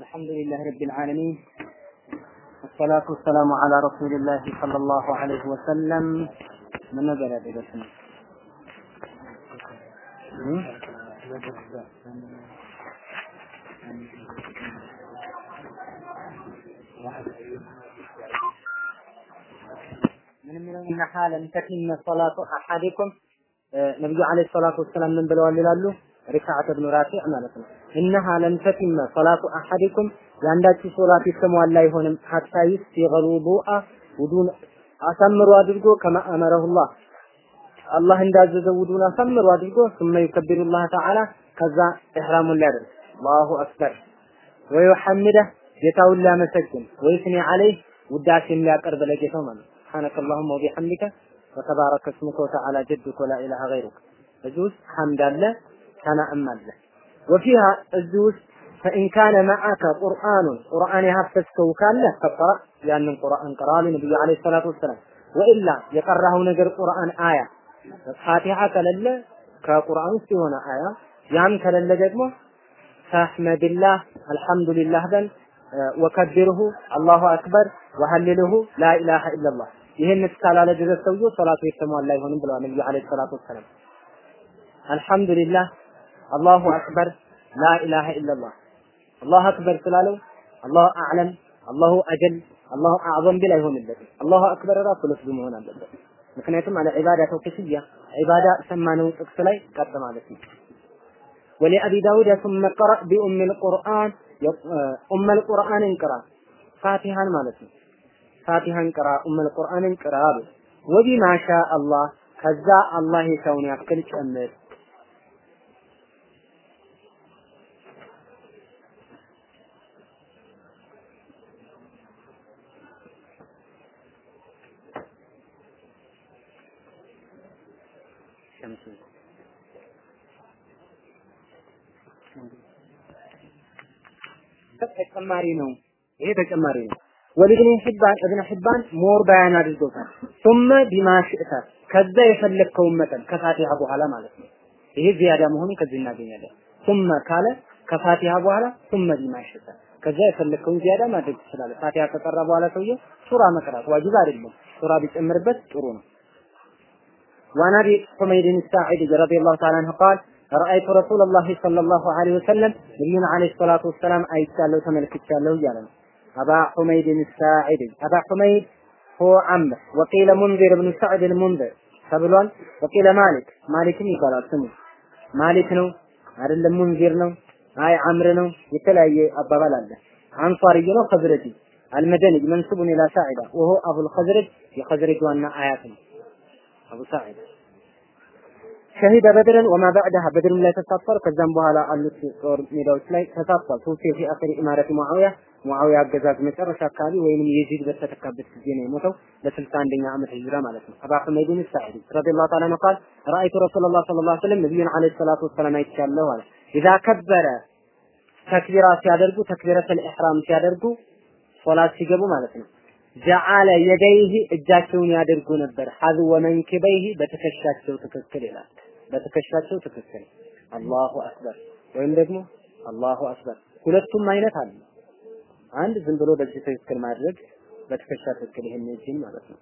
الحمد لله رب العالمين والصلاة والسلام على رسول الله صلى الله عليه وسلم. من نزل بجسمه من حالا تتم صلاة أحدكم آه، نبي عليه الصلاة والسلام من بلوان لله ብለዋል ይላሉ ሪካዓት ብኑ ራፊዕ ማለት ነው እነሃ ለም ተቲመ ሰላቱ አሐዲኩም የአንዳችሁ ሶላት የተሟላ አይሆንም ሐታ ይስቲገሉ ቡአ ውዱን አሳምሮ አድርጎ ከማ አመረሁላህ አላህ እንዳዘዘው ውዱን አሳምሮ አድርጎ ثم يكبر الله تعالى ከዛ ኢህራሙን ሊያደርግ አላሁ አክበር ወይሐምደህ ጌታውን ሊያመሰግን ወይስኒ አለይህ ውዳሴን ሊያቀርብ ለጌታው ማለት ነው سبحانك اللهم وبحمدك وتبارك اسمك وتعالى جدك ولا اله غيرك እዚህ ውስጥ ሐምድ አለ ሰናእም አለ ወፊሃ እዚህ ውስጥ ፈኢን ካነ መዓከ ቁርአኑን ቁርአን ያሀፈዝከው ካለ ፈቅራ ያንን ቁርአን ቅራ አሉ ነብዩ አለይሂ ሰላቱ ወሰላም ወኢላ የቀራኸው ነገር ቁርአን አያ ፋቲሃ ከሌለ ከቁርአን ውስጥ የሆነ አያ ያም ከሌለ ደግሞ ፈአሕመድላህ አልሐምዱሊላህ በል ወከቢርሁ አላሁ አክበር ወሀልልሁ ላኢላሃ ኢለላህ ይህን እስካላለ ድረስ ሰውየው ሶላቱ የተሟላ አይሆንም ብለዋል ነብዩ አለይሂ ሰላቱ ወሰላም። አልሐምዱሊላህ አላሁ አክበር ላኢላሃ ኢለላህ አላሁ አክበር ስላለው አላሁ አዕለም አላሁ አጀል አላሁ አዕዘም ቢል አይሆንለትም አላሁ አክበር ራሱ ለፍዙ መሆን አለበት ምክንያቱም አለ ዒባዳ ተውቂፍያ ዒባዳ ሰማነው ጥቅስ ላይ ቀጥ ማለት ነው ولأبي داود ثم قرأ بأم القرآن أم القرآن انقرأ فاتحا ማለት ነው ፋቲሃን ቅራ ኡመል ቁርአንን ቅራ አሉ ወቢማ ሻ አላህ ከዛ አላህ የሰውን ያክል ጨምር ተጨማሪ ነው። ይሄ ተጨማሪ ነው። ወልብን ሒባን እብነ ሒባን ሞር ባያን አድርጎታል። ثم بما شئت ከዛ የፈለግከውን መጠን ከፋቲሃ በኋላ ማለት ነው። ይሄ ዚያዳ መሆኑን ከዚህ እናገኛለን። ثم ካለ ከፋቲሃ በኋላ ثم بما شئت ከዛ የፈለግከውን ዚያዳ ማድረግ ትችላለህ። ፋቲሃ ከቀራ በኋላ ሰውየው ሱራ መቅራት ዋጅብ አይደለም። ሱራ ቢጨምርበት ጥሩ ነው። وعن ابي حميد الساعدي رضي الله تعالى عنه قال ረአይቱ ረሱለላሂ ሰለላሁ ዐለይሂ ወሰለም ነቢዩን عليه الصلاة والسلام አይቻለሁ ተመልክቻለሁ እያለ ነው። አባ ሑመይድ ሳዒድ አባ ሑመይድ هو عمرو وقيل منذر بن سعد ልሙንዚር ተብሏል። وقيل مالك ማሊክም ይባላል ስሙ ማሊክ ነው አይደለም ሙንዚር ነው አይ አምር ነው የተለያየ አባባል አለ። أنصاري ነው خزرجي المدني منسوب إلى ساعدة وهو أبو الخزرج የከዝረጅ ዋና አያት ነው አቡ ሳዒዳ ሸሂደ በድርን ወማ ባዕደሃ በድርም ላይ ተሳትፏል። ከዛም በኋላ አሉት ጦር ሜዳዎች ላይ ተሳትፏል። ቱፊ ፊ አኺሪ ኢማረት ሙዓዊያ ሙዓዊያ አገዛዝ መጨረሻ አካባቢ ወይንም የዚድ በተተካበት ጊዜ ነው የሞተው በስልሳ አንደኛ ዓመት ሂጅራ ማለት ነው። አባ ሁመይድን ሳዒዲ ረዲየላሁ ተዓላ ዐንሁ ቃል ረአይቱ ረሱለላህ ሰለላሁ ዐለይሂ ወሰለም ነቢዩን ዐለይሂ ሰላቱ ወሰላም አይቻለሁ አለ። ኢዛ ከበረ ተክቢራ ሲያደርጉ ተክቢረተል ኢሕራም ሲያደርጉ ሶላት ሲገቡ ማለት ነው። ጀዓለ የደይህ እጃቸውን ያደርጉ ነበር ሐዝወ መንኪበይህ በትከሻቸው ትክክል ይላል። በትከሻቸው ትክክል አላሁ አክበር ወይም ደግሞ አላሁ አክበር ሁለቱም አይነት አለ። አንድ ዝም ብሎ በዚህ ትክክል ማድረግ በትከሻ ትክክል ይሄን እጅን ማለት ነው።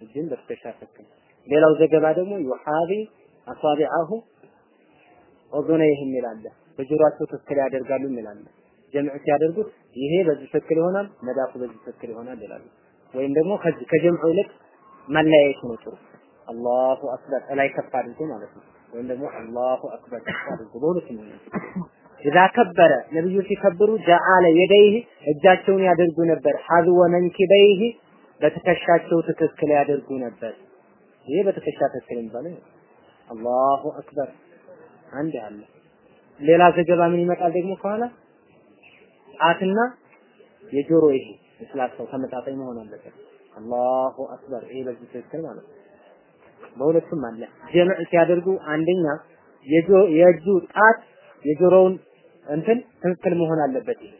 እጅን በትከሻ ትክክል። ሌላው ዘገባ ደግሞ ዩሐቢ አሳቢዐሁ ኦዙነይህ የሚላለ በጆሮአቸው ትክክል ያደርጋሉ የሚላለ ጀምዕ ሲያደርጉት ይሄ በዚህ ትክክል ይሆናል፣ መዳፉ በዚህ ትክክል ይሆናል ይላሉ። ወይም ደግሞ ከዚህ ከጀምዑ ይልቅ መለያየት ነው ጥሩ። አላሁ አክበር ላይ ከፍ አድርጎ ማለት ነው። ወይም ደግሞ አላሁ አክበር ከፍ አድርጎ በሁለቱም ኢዛ ከበረ ነብዩ ሲከብሩ ጀዓለ የደይህ እጃቸውን ያደርጉ ነበር። ሐዝወ መንኪበይህ በትከሻቸው ትክክል ያደርጉ ነበር። ይሄ በትከሻ ትክክል የሚባለው አላሁ አክበር አንድ አለ። ሌላ ዘገባ ምን ይመጣል ደግሞ ከኋላ ጣትና የጆሮ ይሄ ስላሰው ተመጣጣኝ መሆን አለበት። አላሁ አክበር ይሄ በዚህ ትክክል ማለት ነው። በሁለቱም አለ። ጀምዕ ሲያደርጉ አንደኛ የእጁ ጣት የጆሮውን እንትን ትክክል መሆን አለበት። ይሄ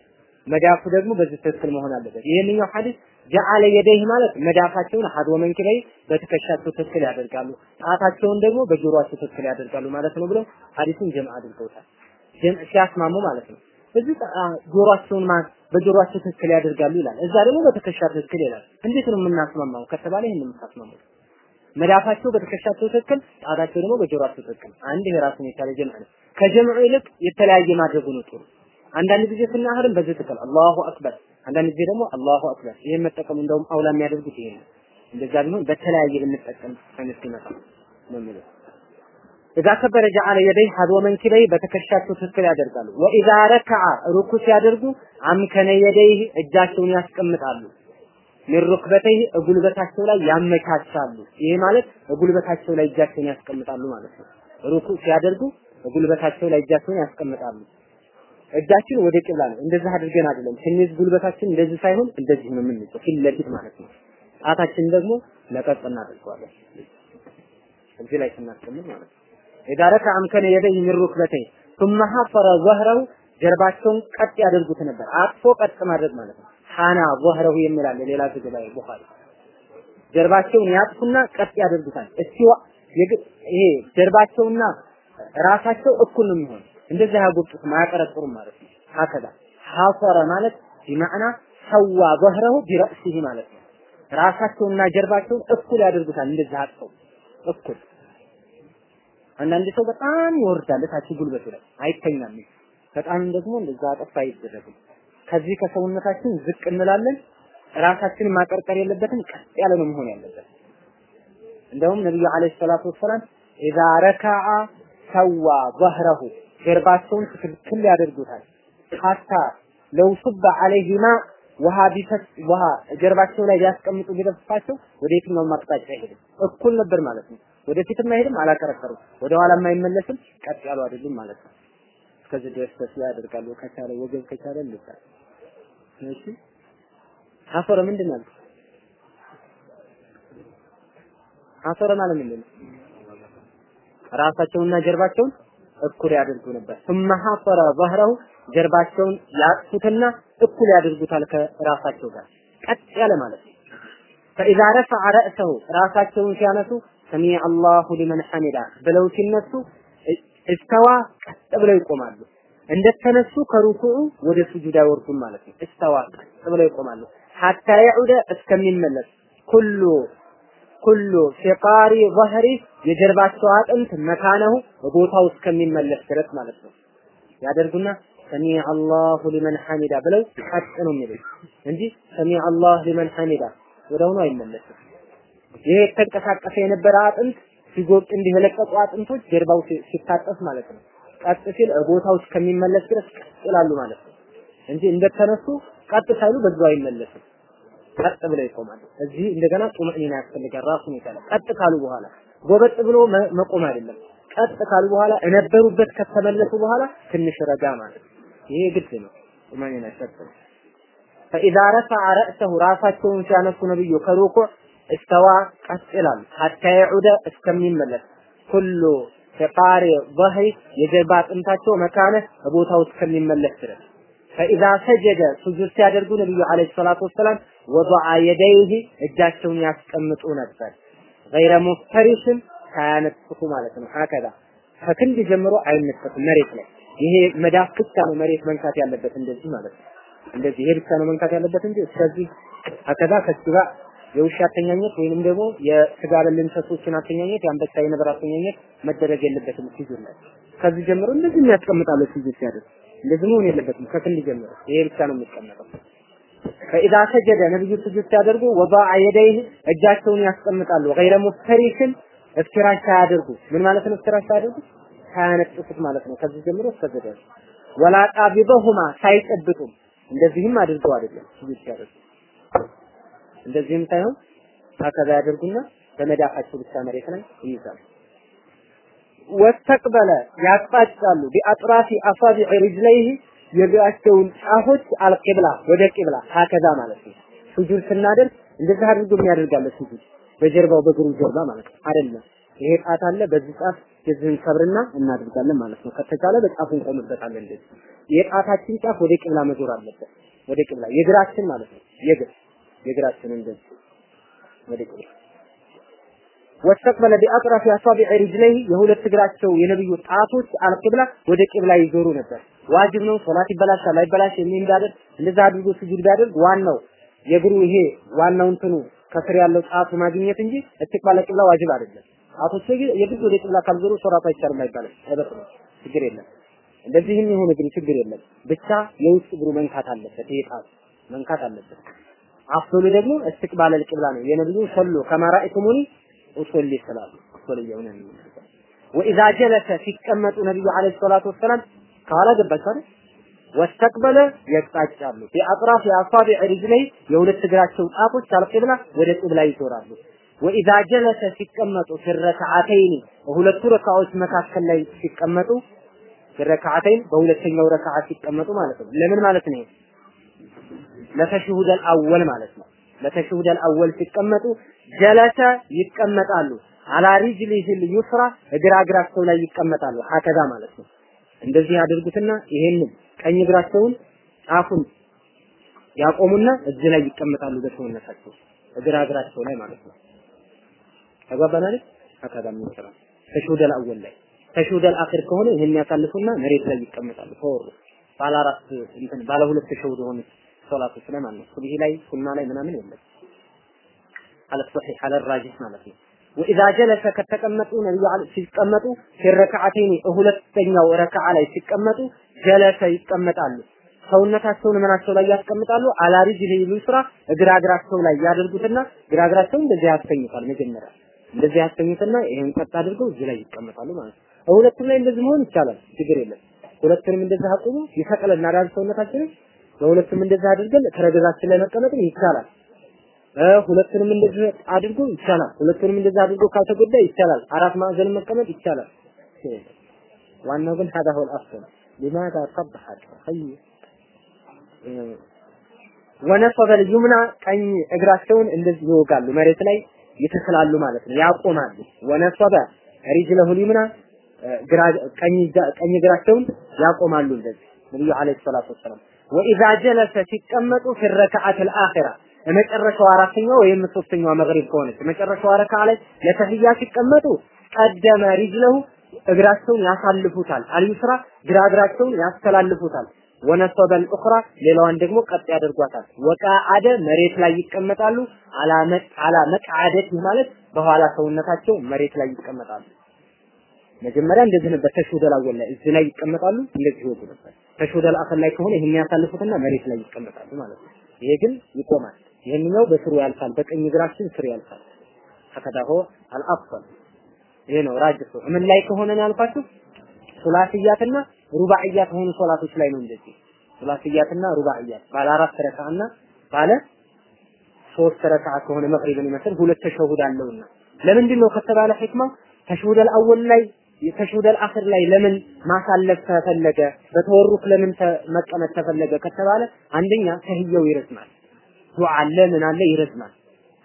መዳፉ ደግሞ በዚህ ትክክል መሆን አለበት። ይሄንኛው ሐዲስ ጀዓለ የደይህ ማለት መዳፋቸውን ሐድ ወመንኪበይ በትከሻቸው ትክክል ያደርጋሉ፣ ጣታቸውን ደግሞ በጆሮአቸው ትክክል ያደርጋሉ ማለት ነው ብለው ሐዲሱን ጀምዕ አድርገውታል። ጀምዕ ሲያስማሙ ማለት ነው። እዚህ ጆሮአቸውን ማ በጆሮአቸው ትክክል ያደርጋሉ ይላል። እዛ ደግሞ በትከሻ ትክክል ይላል። እንዴት ነው የምናስማማው ከተባለ ይሄን የምታስማማው መዳፋቸው በትከሻቸው ትክክል፣ ጣታቸው ደግሞ በጆሮአቸው ትክክል። አንድ ይሄ ራሱን የቻለ ጀምዕ ነው። ከጀምዑ ይልቅ የተለያየ ማድረጉ ነው ጥሩ። አንዳንድ ጊዜ ስናህርም በዚህ ትክክል አላሁ አክበር፣ አንዳንድ ጊዜ ደግሞ አላሁ አክበር። ይሄን መጠቀሙ እንደውም አውላ የሚያደርጉት ይሄ ነው። እንደዛ ቢሆን በተለያየ ብንጠቀም አይነት ይመጣል ነው የሚለው ኢዛ ከበረ ጀዓለ የደይ ሀዶ መንኪበይ በትከሻቸው ትክክል ያደርጋሉ። ወኢዛ ረከዓ ሩኩ ሲያደርጉ አምከነ የደይ እጃቸውን ያስቀምጣሉ። ሚን ሩክበተይ እጉልበታቸው ላይ ያመቻቻሉ። ይሄ ማለት እጉልበታቸው ላይ እጃቸውን ያስቀምጣሉ ማለት ነው። ሩኩ ሲያደርጉ እጉልበታቸው ላይ እጃቸውን ያስቀምጣሉ። እጃችን ወደ ቂብላ ነው። እንደዚህ አድርገን አይደለም ስንይዝ ጉልበታችን እንደዚህ ሳይሆን እንደዚህ ነው የምንይዘው ፊት ለፊት ማለት ነው። ጣታችን ደግሞ ለቀቅ እናደርገዋለን እዚህ ላይ ስናስቀምጥ ማለት ነው። ኢዛ ረከ አምከነ የደይ ሚን ሩክበተይ ثم حفر ظهره ጀርባቸውን ቀጥ ያደርጉት ነበር። አጥፎ ቀጥ ማድረግ ማለት ነው። ካና ወህረሁ የሚላል ሌላ ዘገባ ቡኻሪ ጀርባቸውን ያጥፉና ቀጥ ያደርጉታል። እስቲዋ ይሄ ጀርባቸውና ራሳቸው እኩል ነው የሚሆን እንደዚህ ያጎጡት ማያቀረጥሩም ማለት ነው። ሀከዳ ሐሰረ ማለት ቢማዕና ሰዋ ወህረሁ ቢረእሲህ ማለት ነው። ራሳቸውና ጀርባቸውን እኩል ያደርጉታል። እንደዚህ አጥፈው እኩል አንዳንድ ሰው በጣም ይወርዳል እታች ጉልበቱ ላይ አይተኛም። በጣም ደግሞ እንደዛ አጠፍ አይደረግም። ከዚህ ከሰውነታችን ዝቅ እንላለን። ራሳችንን ማቀርቀር የለበትም። ቀጥ ያለ ነው መሆን ያለበት። እንደውም ነብዩ አለይሂ ሰላቱ ወሰላም ኢዛ ረከዓ ሰዋ ظهره ጀርባቸውን ትክክል ያደርጉታል። ሀታ ለው ሱበ አለይሂማ ውሃ ቢፈስ ውሃ ጀርባቸው ላይ ቢያስቀምጡ ቢደፍፋቸው ወደ የትኛውም አቅጣጫ አይሄድም። እኩል ነበር ማለት ነው። ወደፊትም አይሄድም፣ አላቀረቀሩም። ወደ ኋላም አይመለስም። ቀጥ ያሉ አይደሉም ማለት ነው። እስከዚህ ድረስ ተስላ ያደርጋሉ። ከቻለ ወገብ ከቻለ ልሳ እሺ ሐፈረ ምንድን ነው? ሐፈረ ማለት ምንድን ነው? ራሳቸውና ጀርባቸውን እኩል ያደርጉ ነበር። ثم حفر ظهره ጀርባቸውን ያጥፉትና እኩል ያደርጉታል ከራሳቸው ጋር ቀጥ ያለ ማለት ነው። فإذا رفع رأسه ራሳቸውን ሲያነሱ ሰሚዐ አላሁ ሊመን ሐሚዳ ብለው ሲነሱ እስተዋ ቀጥ ብለው ይቆማሉ። እንደተነሱ ከሩኩዑ ወደ ሱጁድ አይወርዱም ማለት ነው። እስተዋ ቀጥ ብለው ይቆማሉ። ሐታ የዑደ እስከሚመለስ ኩሉ ኩሉ ፊቃሪ ظهሪ የጀርባቸው አጥንት መካነሁ ቦታው እስከሚመለስ ድረስ ማለት ነው። ያደርጉና ሰሚዐ አላሁ ሊመን ሐሚዳ ብለው ቀጥ ነው የሚሉት እንጂ ሰሚዐ አላህ ሊመን ሐሚዳ ወደውኑ አይመለስም። ይሄ የተንቀሳቀሰ የነበረ አጥንት ሲጎጥ እንዲህ የለቀቁ አጥንቶች ጀርባው ሲታጠፍ ማለት ነው። ቀጥ ሲል ቦታው እስከሚመለስ ድረስ ቀጥ ይላሉ ማለት ነው እንጂ እንደተነሱ ቀጥ ሳይሉ በዛው አይመለስም። ቀጥ ብለው ይቆማሉ። እዚህ እንደገና ጡምእኒና ያስፈልጋል ራሱን የቻለ ቀጥ ካሉ በኋላ ጎበጥ ብሎ መቆም አይደለም። ቀጥ ካሉ በኋላ እነበሩበት ከተመለሱ በኋላ ትንሽ ረጋ ማለት ይሄ ግድ ነው። ጡምእኒና ያስፈልጋል። فإذا رفع رأسه ራሳቸውን ሲያነሱ ነብዩ ከሩኩዕ እስተዋ ቀጥ ይላሉ ሐታ የዑደ እስከሚመለስ ኩሉ ከጣሪ ظهሪ የጀርባ አጥንታቸው መካነ ቦታው እስከሚመለስ ድረስ። ፈኢዛ ሰጀደ ሱጁድ ሲያደርጉ ነብዩ አለይሂ ሰላቱ ወሰላም ወضع የደይህ እጃቸውን ያስቀምጡ ነበር። ገይረ ሙፈሪሽን ሳያነጥፉ ማለት ነው። ሀከዛ ከክንድ ጀምሮ አይነጠፍም መሬት ላይ። ይሄ መዳፍ ብቻ ነው መሬት መንካት ያለበት እንደዚህ ማለት ነው። እንደዚህ ይሄ ብቻ ነው መንካት ያለበት እንጂ እስከዚህ ሀከዛ ከስጋ የውሻ አተኛኘት ወይንም ደግሞ የስጋ በል እንስሶችን አተኛኘት፣ የአንበሳ የነብር አተኛኘት መደረግ የለበትም። ሲዙር ከዚህ ጀምሮ እንደዚህ የሚያስቀምጣሉ። ሲዙር ሲያደርግ እንደዚህ መሆን የለበትም። ከክንድ ጀምሮ ይሄ ብቻ ነው የሚቀመጠው። ፈኢዛ ሰጀደ ነብዩ ስጁድ ሲያደርጉ ወባአ የደይህ እጃቸውን ያስቀምጣሉ። ገይረ ሙፍተሪክን እፍትራሽ ሳያደርጉ ምን ማለት ነው? እፍትራሽ ሳያደርጉ ሳያነጥፉት ማለት ነው። ከዚህ ጀምሮ እስከ ወላ ቃቢበሁማ ሳይጨብጡም እንደዚህም አድርገው አይደለም ስጁድ ሲያደርጉ እንደዚህም ሳይሆን አከዛ ያደርጉና በመዳፋቸው ብቻ መሬት ላይ ይይዛሉ። ወተቅበለ ያቅጣጫሉ ቢአጥራፊ አሳቢዕ ሪጅለይህ የእግራቸውን ጫፎች አልቂብላ ወደ ቂብላ ሀከዛ ማለት ነው። ሱጁድ ስናደርግ እንደዚህ አድርጎ የሚያደርጋለ ሱጁድ በጀርባው በእግሩ ጀርባ ማለት ነው አይደለም። ይሄ ጣት አለ በዚህ ጣት የዚህን ሰብርና እናድርጋለን ማለት ነው። ከተቻለ በጫፉ እንቆምበታለን። እንደዚህ የጣታችን ጫፍ ወደ ቂብላ መዞር አለበት። ወደ ቂብላ የእግራችን ማለት ነው። የእግር የእግራችን እንደዚህ ወደ ወስተቅበለ ቢአጥራፊ አሳቢዕ ሪጅለይህ የሁለት እግራቸው የነብዩ ጣቶች አልቂብላ ወደ ቂብላ ይዞሩ ነበር። ዋጅብ ነው። ሶላት ይበላሻል አይበላሽ የሚል ቢያደርግ እንደዛ አድርጎ ስጁድ ቢያደርግ ዋናው የእግሩ ይሄ ዋናው እንትኑ ከስር ያለው ጣቱ ማግኘት እንጂ እስትቅባለ ቂብላ ዋጅብ አይደለም። ጣቶች የግድ ወደ ቂብላ ካልዞሩ ሶላት አይቻልም አይባልም። አይበጥም፣ ችግር የለም። እንደዚህም የሆነ ግን ችግር የለም። ብቻ የውስጥ እግሩ መንካት አለበት። ይሄ ጣት መንካት አለበት። አፍሉ ደግሞ እስትቅባለ ቂብላ ነው። የነብዩ ሰሉ ከማ ረአይቱሙኒ ኡሰሊ ስላሉ ኡሰሊየውን የሚመስለው ወኢዛ ጀለሰ ሲቀመጡ ነብዩ አለይሂ ሰላቱ ወሰላም ከኋላ ገባች አይደል? ወስተቅበለ ያቅጣጫሉ بأطراف أصابع رجليه የሁለት እግራቸው ጣቶች القبلة ወደ ቂብላ ይዞራሉ። وإذا جلس ሲቀመጡ في الركعتين በሁለቱ ረካዎች መካከል ላይ ሲቀመጡ في الركعتين በሁለተኛው ረካዓ ሲቀመጡ ማለት ነው። ለምን ማለት ነው ለ تشهد الأول ማለት ነው። ለ تشهد الأول ሲቀመጡ جلس ይቀመጣሉ። على رجله اليسرى እግራ እግራቸው ላይ ይቀመጣሉ። هكذا ማለት ነው። እንደዚህ ያደርጉትና ይሄንን ቀኝ እግራቸውን ጫፉን ያቆሙና እዚህ ላይ ይቀመጣሉ በሰውነታቸው። እግራ እግራቸው ላይ ማለት ነው። ተጓባናል ሀከዛ ይሰራል ተሽሁደል አወል ላይ። ተሽሁደል አኺር ከሆነ ይሄን ያሳልፉና መሬት ላይ ይቀመጣሉ። ተወሩ። ባለ አራት እንትን ባለ ሁለት ተሽሁድ የሆኑ ሶላቶች ላይ ማለት ነው። ሱብሂ ላይ ሱና ላይ ምናምን የለም። አለ ሶሒህ አለ ራጂህ ማለት ነው። ወኢዛ ጀለሰ ከተቀመጡ ነብዩ ሲቀመጡ ፊረከዓተይኒ ሁለተኛው ረከዓ ላይ ሲቀመጡ ጀለሰ ይቀመጣሉ። ሰውነታቸውን ምናቸው ላይ ያስቀምጣሉ? አላ ሪጅሊ ዩስራ እግራ እግራቸው ላይ ያደርጉትና እግራ እግራቸውን እንደዚህ ያስተኙታል መጀመሪያ። እንደዚህ ያስተኙትና ይሄን ቀጥ አድርገው እዚህ ላይ ይቀመጣሉ ማለት ነው። ሁለቱም ላይ እንደዚህ መሆን ይቻላል ችግር የለም። ሁለቱንም እንደዚህ አቁሙ ይሰቅልና ዳር ሰውነታችንን በሁለቱም እንደዚህ አድርገን ተረገዛችን ላይ መቀመጥም ይቻላል ሁለቱንም እንደዚህ አድርጎ ይቻላል። ሁለቱንም እንደዚህ አድርጎ ካልተጎዳ ይቻላል። አራት ማዕዘን መቀመጥ ይቻላል። ዋናው ግን هذا هو الأفضل لماذا صبح خي ወነሰበ ልዩምና ቀኝ እግራቸውን እንደዚህ ይወጋሉ፣ መሬት ላይ ይተክላሉ ማለት ነው፣ ያቆማሉ። ወነሰበ ሪጅለሁ ልዩምና ቀኝ እግራቸውን ያቆማሉ እንደዚህ ነብዩ አለይሂ ሰላቱ ወሰላም ወኢዛ ጀለሰ ሲቀመጡ ፊ ረከዓት አልአኺራ የመጨረሻው አራተኛው ወይም ሶስተኛው መግሪብ ከሆነች የመጨረሻው ረካ ላይ ለተህያ ሲቀመጡ ቀደመ ሪጅለሁ እግራቸውን ያሳልፉታል። አልዩስራ ግራ እግራቸውን ያስተላልፉታል። ወነሰበል ኡኽራ ሌላዋን ደግሞ ቀጥ ያደርጓታል። ወቃአደ መሬት ላይ ይቀመጣሉ። አላ መቅዓደት ማለት በኋላ ሰውነታቸው መሬት ላይ ይቀመጣሉ። መጀመሪያ እንደዚህ ነበር። ተሽሁደል አወል ላይ እዚህ ላይ ይቀመጣሉ። እንደዚህ ይወጡ ነበር። ተሽሁደል አኺር ላይ ከሆነ ይሄን ያሳልፉትና መሬት ላይ ይቀመጣሉ ማለት ነው። ይሄ ግን ይቆማል። ይሄንኛው በስሩ ያልፋል፣ በቀኝ እግራችን ስር ያልፋል። ፈከዳሆ አልአፍል ይሄ ነው ራጅሱ። ምን ላይ ከሆነ ነው ያልኳችሁ? ሱላስያትና ሩባዕያት ሆኑ ሶላቶች ላይ ነው እንደዚህ። ሱላስያትና ሩባዕያት ባለ አራት ረካዓና ባለ ሶስት ረካዓ ከሆነ መቅሪብን ይመስል ሁለት ተሸሁድ አለውና ለምንድን ነው ከተባለ ሒክማ ተሽሁደል አወል ላይ ተሽሁደል አኺር ላይ ለምን ማሳለፍ ተፈለገ? በተወሩክ ለምን መቀመጥ ተፈለገ ከተባለ አንደኛ ተህየው ይረዝማል። ዱዓ አለ ምን አለ ይረዝማል።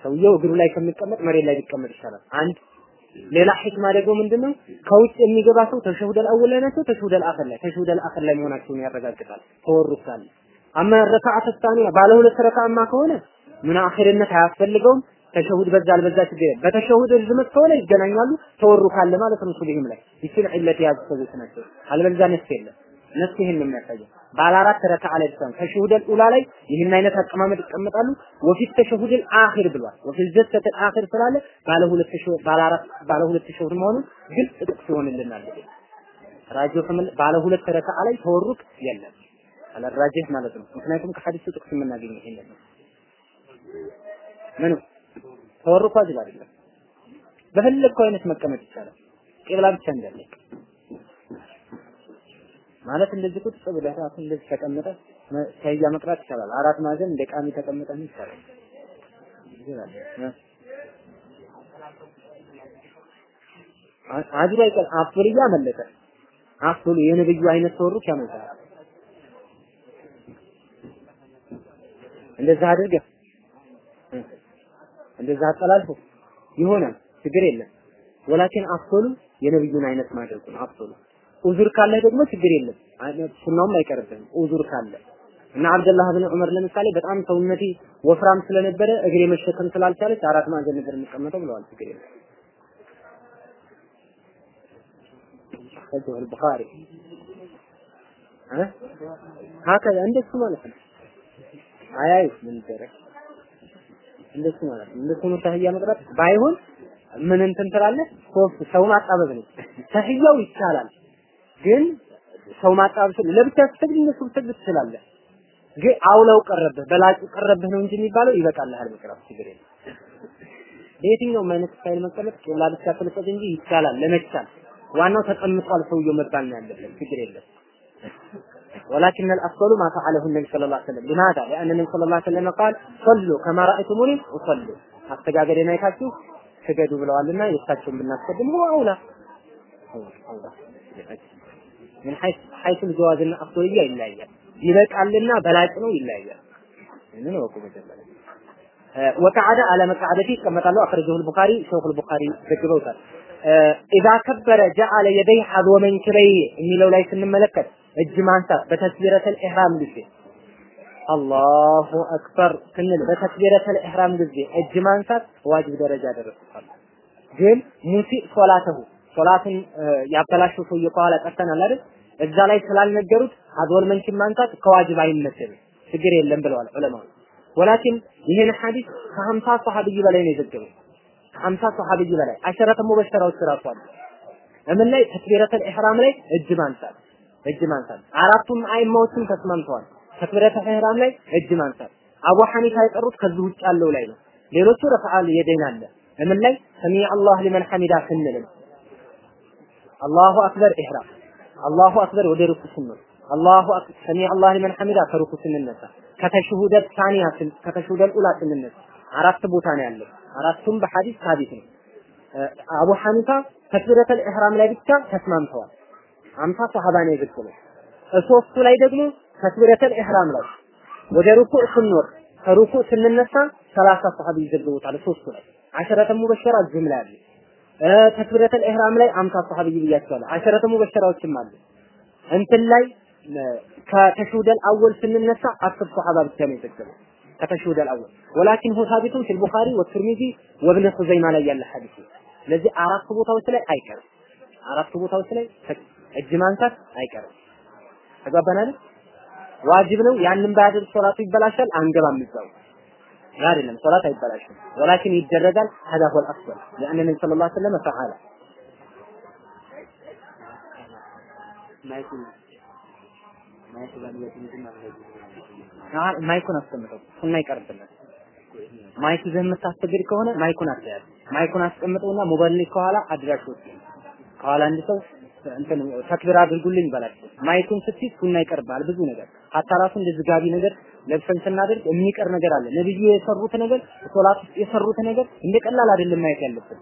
ሰውየው እግሩ ላይ ከሚቀመጥ መሬት ላይ ቢቀመጥ ይሻላል። አንድ ሌላ ሒክማ ደግሞ ምንድነው ከውጭ የሚገባ ሰው ተሽሁደል አወል ላይ ናቸው፣ ተሽሁደል አኺር ላይ ተሽሁደል አኺር ላይ መሆናቸውን ያረጋግጣል። ተወሩክ ካለ አማ ረካዓት ታኒያ ባለ ሁለት ረካዓማ ከሆነ ምን አኺርነት አያስፈልገውም። ተሸሁድ በዛ አልበዛ ችግር በተሸሁድ ርዝመት ከሆነ ይገናኛሉ። ተወሩ ካለ ማለት ነው። ሱብሂም ላይ ይችን ዒለት የያዙ ሰዎች ናቸው። አልበዛ ነፍስ የለም። ነፍስ ይህን የሚያሳየው። ባለ አራት ረካዓ ላይ ብቻ ተሸሁደል ኡላ ላይ ይህን አይነት አቀማመጥ ይቀመጣሉ። ወፊት ተሸሁድል አኺር ብሏል። ወፊት ዘተተል አኺር ስላለ ባለ ሁለት ተሸሁድ ባለ አራት ባለ ሁለት ተሸሁድ መሆኑን ግልጽ ጥቅስ ይሆንልናል። ራጅህ ባለ ሁለት ረካዓ ላይ ተወሩክ የለም። አለ ራጅህ ማለት ነው። ምክንያቱም ከሐዲሱ ጥቅስ የምናገኘው ይሄን ነው። ምኑ ተወሩክ ዋጅብ አይደለም። በፈለግከው አይነት መቀመጥ ይቻላል። ቂብላ ብቻ እንዳለ ማለት እንደዚህ ቁጭ ብለህ ራሱ እንደዚህ ተቀምጠ ተህያ መቅራት ይቻላል። አራት ማዕዘን እንደ ቃሚ ተቀምጠ ይቻላል። አጅሩ አይቀር አፍሩያ መለጠ አፍሩ የነብዩ አይነት ተወሩክ ያመጣል። እንደዛ አድርገህ እንደዛ አጠላልፎ ይሆናል፣ ችግር የለም። ወላኪን አፍሶሉ የነብዩን አይነት ማድረጉ ነው። አፍሶሉ ኡዙር ካለ ደግሞ ችግር የለም፣ ሱናውም አይቀርብም። ኡዙር ካለ እና አብደላህ ብን ዑመር ለምሳሌ በጣም ሰውነቴ ወፍራም ስለነበረ እግሬ መሸከም ስላልቻለች አራት ማዕዘን ነበር የምቀመጠው ብለዋል። ችግር የለም። ሰሒህ አልቡኻሪ ሀከዛ እንደሱ ማለት ነው። አያይ ምን ይደረግ እንደሱ ማለት ነው። እንደሱ ነው ተህያ መቅራት ባይሆን ምን እንትን ትላለህ? ሶስት ሰው ማጣበብ ነው። ተህያው ይቻላል፣ ግን ሰው ማጣበብ ስለ ለብቻ ስትሰግድ እንደሱ ብትሰግድ ትችላለህ። ግን አውለው ቀረብህ በላጩ ቀረብህ ነው እንጂ የሚባለው ይበቃልሃል መቅራት ችግር የለም። በየትኛውም አይነት ስታይል መቀመጥ ቂብላ ብቻ ትልቀቅ እንጂ ይቻላል ለመቻል ዋናው ተቀምጧል ሰውየው መባል ነው ያለበት ችግር የለም። ولكن الأفضل ما فعله النبي صلى الله عليه وسلم. لماذا؟ لأن النبي صلى الله عليه وسلم قال صلوا كما رأيتموني أصلي. አስተጋገድ የማይታችሁ ስገዱ ብለዋልና የእሳቸውን ብናስቀድም هو أولى ምን ሐይስ ጀዋዝና አፍዶልያ ይለያያል። ይበቃልና በላጭ ነው ይለያያል። ይህንን ወቁ መጀመሪያ። ወቀዓደ አለ መቃዓደቲ ይቀመጣለሁ አክረጀሁ ልቡኻሪ ሸይኹ ልቡኻሪ ዘግበውታል። ኢዛ ከበረ ጀዓለ የደይ ሐድ ወመንክበይ የሚለው ላይ ስንመለከት እጅ ማንሳት በተክቢረተል ኢህራም ጊዜ አላሁ አክበር ስንል በተክቢረተል ኢህራም ጊዜ እጅ ማንሳት ዋጅብ ደረጃ ደረሱታል። ግን ሙሲእ ሶላተሁ ሶላትን ያበላሸው ሰውዬ ከኋላ ቀርተናል አይደል? እዛ ላይ ስላልነገሩት ሐዝወል መንኪብ ማንሳት ከዋጅብ አይመደብም፣ ችግር የለም ብለዋል ዑለማዎች። ወላኪን ይህን ሐዲስ ከሀምሳ ሰሃቢይ በላይ ነው የዘገበው። ከሀምሳ ሰሃቢይ በላይ አሸረተ ሙበሸራዎች ራሱ አሉ። እምን ላይ ተክቢረተል ኢህራም ላይ እጅ ማንሳት እጅ ማንሳት አራቱም አይማዎችም ተስማምተዋል። ተክቢረተል ኢህራም ላይ እጅ ማንሳት አቡ ሐኒፋ የጠሩት ከዚህ ውጭ ያለው ላይ ነው። ሌሎቹ ረፈዓል የደይን አለ እምን ላይ ሰሚ አላህ ሊመን ሐሚዳ ስንልም አላሁ አክበር ኢህራም አላሁ አክበር ወደ ሩኩ ስንል አላሁ አክበር ሰሚ አላህ ሊመን ሐሚዳ ከሩኩ ስንነሳ ከተሽሁደት ሳኒያ ከተሽሁደል ኡላ ስንነሳ አራት ቦታ ነው ያለው። አራቱም በሐዲስ ሳቢት ነው። አቡ ሐኒፋ ተክቢረተል ኢህራም ላይ ብቻ ተስማምተዋል። አምሳ ሰሃባ ነው የዘገበው። ሶስቱ ላይ ደግሞ ተክቢረተል ኢህራም ላይ ወደ ሩኩዕ ስንወርድ ከሩኩዕ ስንነሳ ሰላሳ ሰሃቢ ይዘግቡታል። ሶስቱ ላይ አሸረተ ሙበሸራ ዝም ላይ አለ። ተክቢረተል ኢህራም ላይ አምሳ ሰሃቢ ብያቸዋለሁ። አሸረተ ሙበሸራዎችም አሉ። እንትን ላይ ከተሽሁደል አወል ስንነሳ አስር ሰሃባ ብቻ ነው የዘገበው ከተሽሁደል አወል ወላኪን ሁ ሳቢቱን ፊል ቡኻሪ ወትርሚዚ ወብን ኹዘይማ ላይ ያለ ሐዲስ ስለዚህ አራት ቦታዎች ላይ አይቀርም። አራት ቦታዎች ላይ እጅ ማንሳት አይቀርም። ተግባባናል? ዋጅብ ነው። ያንን ባያደርግ ሶላቱ ይበላሻል። አንገባም እዛው አይደለም ሶላት አይበላሽም። ወላኪን ይደረጋል። هذا هو الافضل لان النبي صلى الله عليه وسلم فعل ማይኩን አስቀምጠው ሱና ይቀርብናል። ማይክ ይዘህ የምታስቸግር ከሆነ ማይኩን አትያዝ። ማይኩን አስቀምጠውና ሞባይል ከኋላ አድራሽ ወጥ ከኋላ አንድ ሰው እንትን ተክቢር አድርጉልኝ በላቸው። ማይኩን ስትይዝ ሱና ይቀርባል ብዙ ነገር حتى ራሱ እንደዚህ ጋቢ ነገር ለብሰን ስናደርግ የሚቀር ነገር አለ። ነብዩ የሰሩት ነገር ሶላት ውስጥ የሰሩት ነገር እንደ ቀላል አይደለም ማየት ያለብን።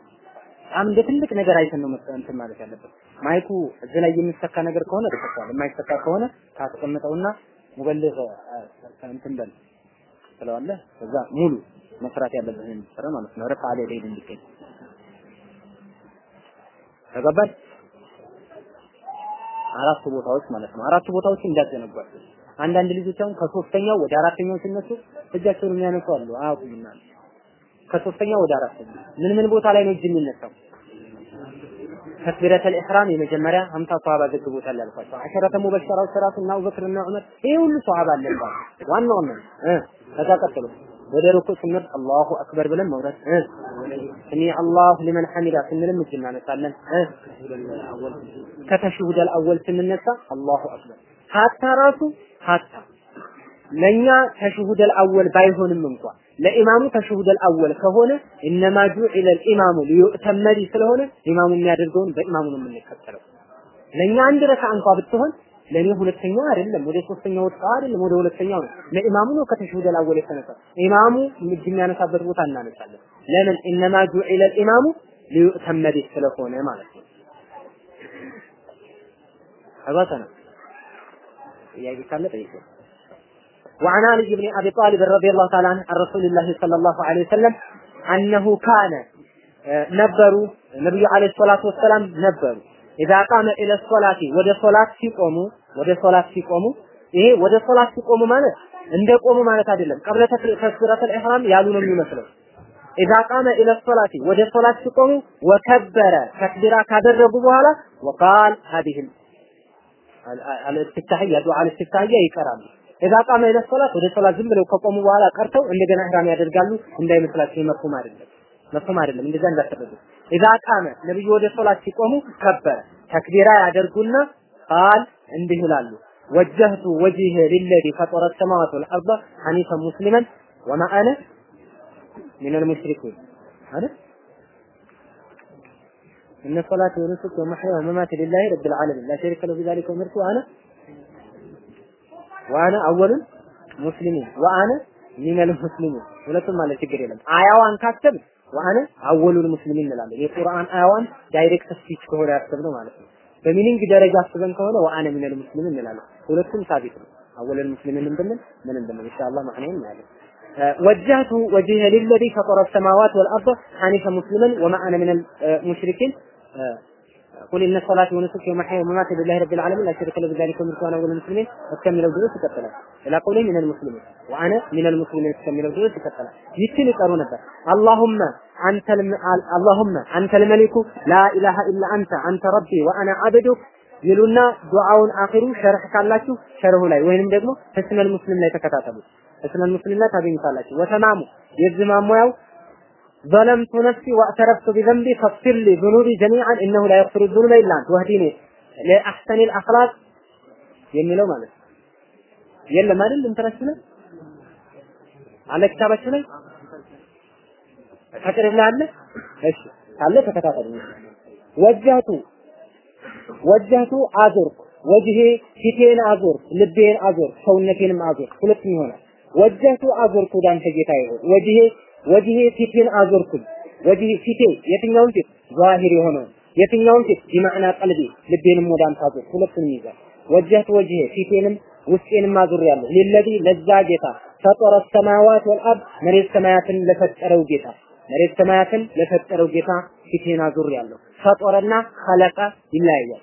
በጣም እንደ ትልቅ ነገር አይተን ነው እንትን ማለት ያለብን። ማይኩ እዚህ ላይ የሚሰካ ነገር ከሆነ ተሰካል፣ የማይሰካ ከሆነ ካስቀምጠውና ሙበልግ እንትን በል ትለዋለህ። ከዛ ሙሉ መስራት ያለብህን እንድትሰራ ማለት ነው። ረፋ አለ ሌል እንዲገኝ ተገባል። አራቱ ቦታዎች ማለት ነው። አራቱ ቦታዎች እንዳዘነጓቸው አንዳንድ ልጆች አሁን ከሶስተኛው ወደ አራተኛው ሲነሱ እጃቸውን የሚያነሱ አሉ። አያውቁምና ከሶስተኛው ወደ አራተኛው ምን ምን ቦታ ላይ ነው እጅ የሚነሳው? ተክቢረተል ኢህራም የመጀመሪያ 50 ሷሃባ ዘግቦታል ያልኳቸው አሸረተ ሙበሸራዎች ራሱ እና አቡበክር እና ዑመር ይሄ ሁሉ ሷሃባ አለባቸው። ዋናው ነው እ ከዛ ቀጥሎ ወደ ሩኩዕ ስንወርድ አላሁ አክበር ብለን መውረድ። ሰሚ አላሁ ሊመን ሐሚዳ ስንልም እጅ እናነሳለን? እ ከተሽሁደል አወል ስንነሳ አላሁ አክበር። ሀታ ራሱ ሀታ። ለኛ ተሽሁደል አወል ባይሆንም እንኳን ለኢማሙ ተሽሁደል አወል ከሆነ እነማ ጁዒለ ኢማሙ ሊዩእተመ ስለሆነ ኢማሙ የሚያደርገውን በኢማሙ ነው የምንከተለው። ለኛ አንድ ረካ እንኳ ብትሆን ለኔ ሁለተኛው አይደለም፣ ወደ ሶስተኛው ወጣው አይደለም፣ ወደ ሁለተኛው ነው። ለኢማሙ ነው ከተሽሁደል አወል የተነሳ ኢማሙ እጅ የሚያነሳበት ቦታ እናነሳለን። ለምን እነማ ጁዒለ ኢማሙ ሊዩእተመ ቢህ ስለሆነ ማለት ነው። አባተና ጥያቄ ካለ ጠይቁ። وعن علي بن ابي طالب رضي الله تعالى عنه عن رسول الله صلى الله عليه وسلم انه كان ነበሩ ነብዩ አለይሂ ሰላቱ ወሰላም ነበሩ ኢዛ ቃመ ኢለ ሶላቲ ወደ ሶላት ሲቆሙ ወደ ሶላት ሲቆሙ ይሄ ወደ ሶላት ሲቆሙ ማለት እንደ ቆሙ ማለት አይደለም قبل تكبيرة الإحرام ያሉ ነው የሚመስለው إذا قام إلى الصلاة ወደ ሶላት ሲቆሙ وكبر ተክቢራ ካደረጉ በኋላ وقال ሀዲህም አልእስትታህያ ዱዓ አልእስትታህያ ይቀራሉ። እዛ ቃመ ኢለ ሶላት ወደ ሶላት ዝም ብለው ከቆሙ በኋላ ቀርተው እንደገና ኢህራም ያደርጋሉ። እንዳይመስላችሁ መፍሁም አይደለም፣ መፍሁም አይደለም። እንደዛ እንዳትረዱ። ኢዛ ቃመ ነብዩ ወደ ሶላት ሲቆሙ ከበረ ተክቢራ ያደርጉና ቃል እንዲህ ይላሉ። ወጀህቱ ወጂህ ሊለዚ ፈጠረ ሰማዋት ወልአርض ሐኒፈን ሙስሊመን ወማ አነ ሚነል ሙሽሪኩን። አይደል? إن صلاتي ونسكي ومحياي ومماتي لله رب العالمين لا شريك له بذلك أمرت وأنا وأنا أول مسلمين وأنا من المسلمين ሁለቱም ማለት ችግር የለም። አያዋን ካተብ ወአነ አወሉል ሙስሊሚን እንላለን። የቁርአን አያዋን direct speech ከሆነ ያሰብነው ማለት ነው። በ meaning ደረጃ አስበን ከሆነ وأنا من المسلمين እንላለን። ሁለቱም ثابت ነው። أول المسلمين ብንል ምን እንደምን ኢንሻአላህ ማዕናው እናያለን። وجهت وجهي للذي فطر السماوات والأرض حنيفا مسلما وما أنا من المشركين قل إن صلاتي ونسكي ومحياي ومماتي لله رب العالمين لا شريك له بذلك أمرت وأنا أول المسلمين እስከሚለው ድረስ ይቀጥላል። إلى قوله من المسلمين وأنا من المسلمين እስከሚለው ድረስ ይቀጥላል። ይችን ይቀሩ ነበር። اللهم أنت اللهم أنت الملك لا إله إلا أنت أنت ربي وأنا عبدك ይሉና ዱዓውን آخره شرح ካላችሁ ሸርሁ ላይ ወይንም ደግሞ እስመል ሙስሊም ላይ ተከታተሉ። እስመል ሙስሊም ላይ ታገኙታላችሁ። ወተማሙ የዚህ ማሞያው ظلمت نفسي واعترفت بذنبي فاغفر لي ذنوبي جميعا انه لا يغفر الذنوب الا انت واهدني لاحسن الاخلاق የሚለው ማለት ነው። የለም አይደል እንትናችሁ ላይ አለ ኪታባችሁ ላይ ፈቅር ላይ አለ። እሺ ካለ ተከታተሉ። ወጃቱ ወጃቱ አዞርኩ ወጅሄ ፊቴን አዞርኩ ልቤን አዞርኩ ሰውነቴንም አዞርኩ ሁለቱም ይሆናል። ወጃቱ አዞርኩ ወደ አንተ ጌታዬ ሆይ ወጅሄ ወጅሄ ፊቴን አዞርኩኝ وجهي ፊቴ የትኛውን ፊት ظاهر የሆነውን የትኛውን ፊት بمعنى قلبي ልቤንም ወደ አንተ አዞርኩ ሁለቱንም ይዛል። وجهت وجهي ፊቴንም ውስጤንም አዙሬያለሁ للذي ለዛ ጌታ فطر السماوات والأرض መሬት ሰማያትን ለፈጠረው ጌታ መሬት ሰማያትን ለፈጠረው ጌታ ፊቴን አዙሬያለሁ። ፈጠረና خلق ይለያያል።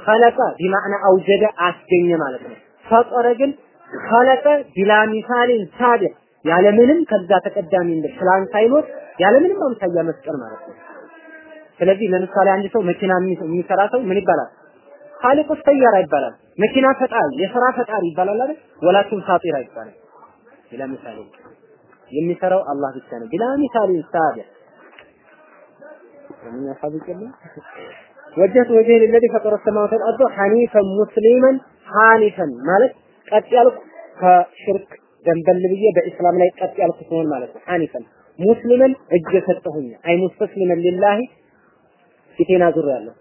خلق بمعنى أوجد አስገኘ ማለት ነው። فطر ግን خلق بلا مثال سابق ያለምንም ከዛ ተቀዳሚ እንደ ፕላን ሳይኖር ያለምንም አምሳያ መስቀል ማለት ነው። ስለዚህ ለምሳሌ አንድ ሰው መኪና የሚሰራ ሰው ምን ይባላል? خالق سيارة ይባላል። መኪና ፈጣሪ፣ የስራ ፈጣሪ ይባላል አይደል? ولكن فاطر ይባላል። بلا مثال የሚሰራው አላህ ብቻ ነው። ቢላ ሚሳሊ ሳቢቅ ምን ያሳብቅ የለም ወጀት ወጀህ ለለዚ ፈጠረ ሰማዋት ወልአርድ ሐኒፈን ሙስሊመን ሐኒፈን ማለት ቀጥ ያልኩ ከሽርክ ዘንበል ብዬ በኢስላም ላይ ቀጥ ያልኩ ሲሆን ማለት ነው። ሐኒፈን ሙስሊምን እጅ የሰጠሁኝ አይ ሙስተስሊመን ሊላሂ ፊቴን አዙሬያለሁ።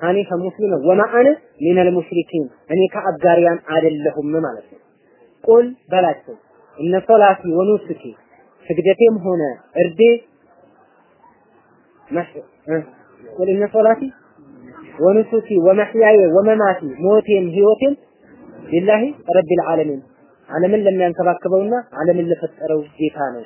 ሐኒፈ ሙስሊመን ወማ አነ ሚነል ሙሽሪኪን እኔ ከአጋሪያን አይደለሁም ማለት ነው። قل በላቸው إن صلاتي ونسكي ስግደቴም ሆነ እርዴ قل إن صلاتي ونسكي ومحياي ومماتي ሞቴም ህይወቴም لله رب العالمين ዓለምን ለሚያንከባክበውና ዓለምን ለፈጠረው ጌታ ነው።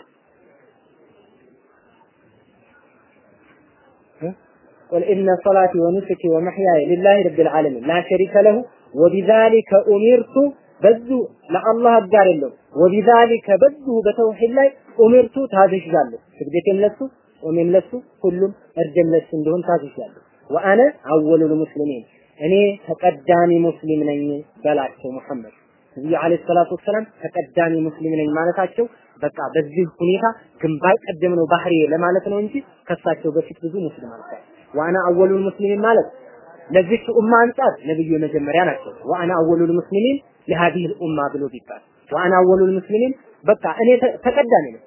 قل إن صلاتي ونسكي ومحياي لله رب العالمين لا شريك له ወቢዛሊከ ኡሚርቱ በዚሁ ለአላህ አጋር የለው ወቢዛሊከ በዚሁ በተውሂድ ላይ ኡሚርቱ ታዝዣለሁ። ስግደቴም ለሱ ጾሜም ለሱ ሁሉም እርድም ለሱ እንደሆን ታዝዣለሁ። ወአነ አወሉል ሙስሊሚን እኔ ተቀዳሚ ሙስሊም ነኝ በላቸው ሙሐመድ ነብዩ አለይሂ ሰላቱ ወሰላም ተቀዳሚ ሙስሊም ነኝ ማለታቸው በቃ በዚህ ሁኔታ ግንባር ቀደም ነው ባህሪ ለማለት ነው እንጂ ከሳቸው በፊት ብዙ ሙስሊም አልፏል። ዋና አወሉል ሙስሊሚን ማለት ለዚህ ኡማ አንጻር ነብዩ የመጀመሪያ ናቸው። ዋና አወሉል ሙስሊሚን ለሃዲህ ኡማ ብሎ ቢባል ዋና አወሉል ሙስሊሚን በቃ እኔ ተቀዳሚ ነኝ።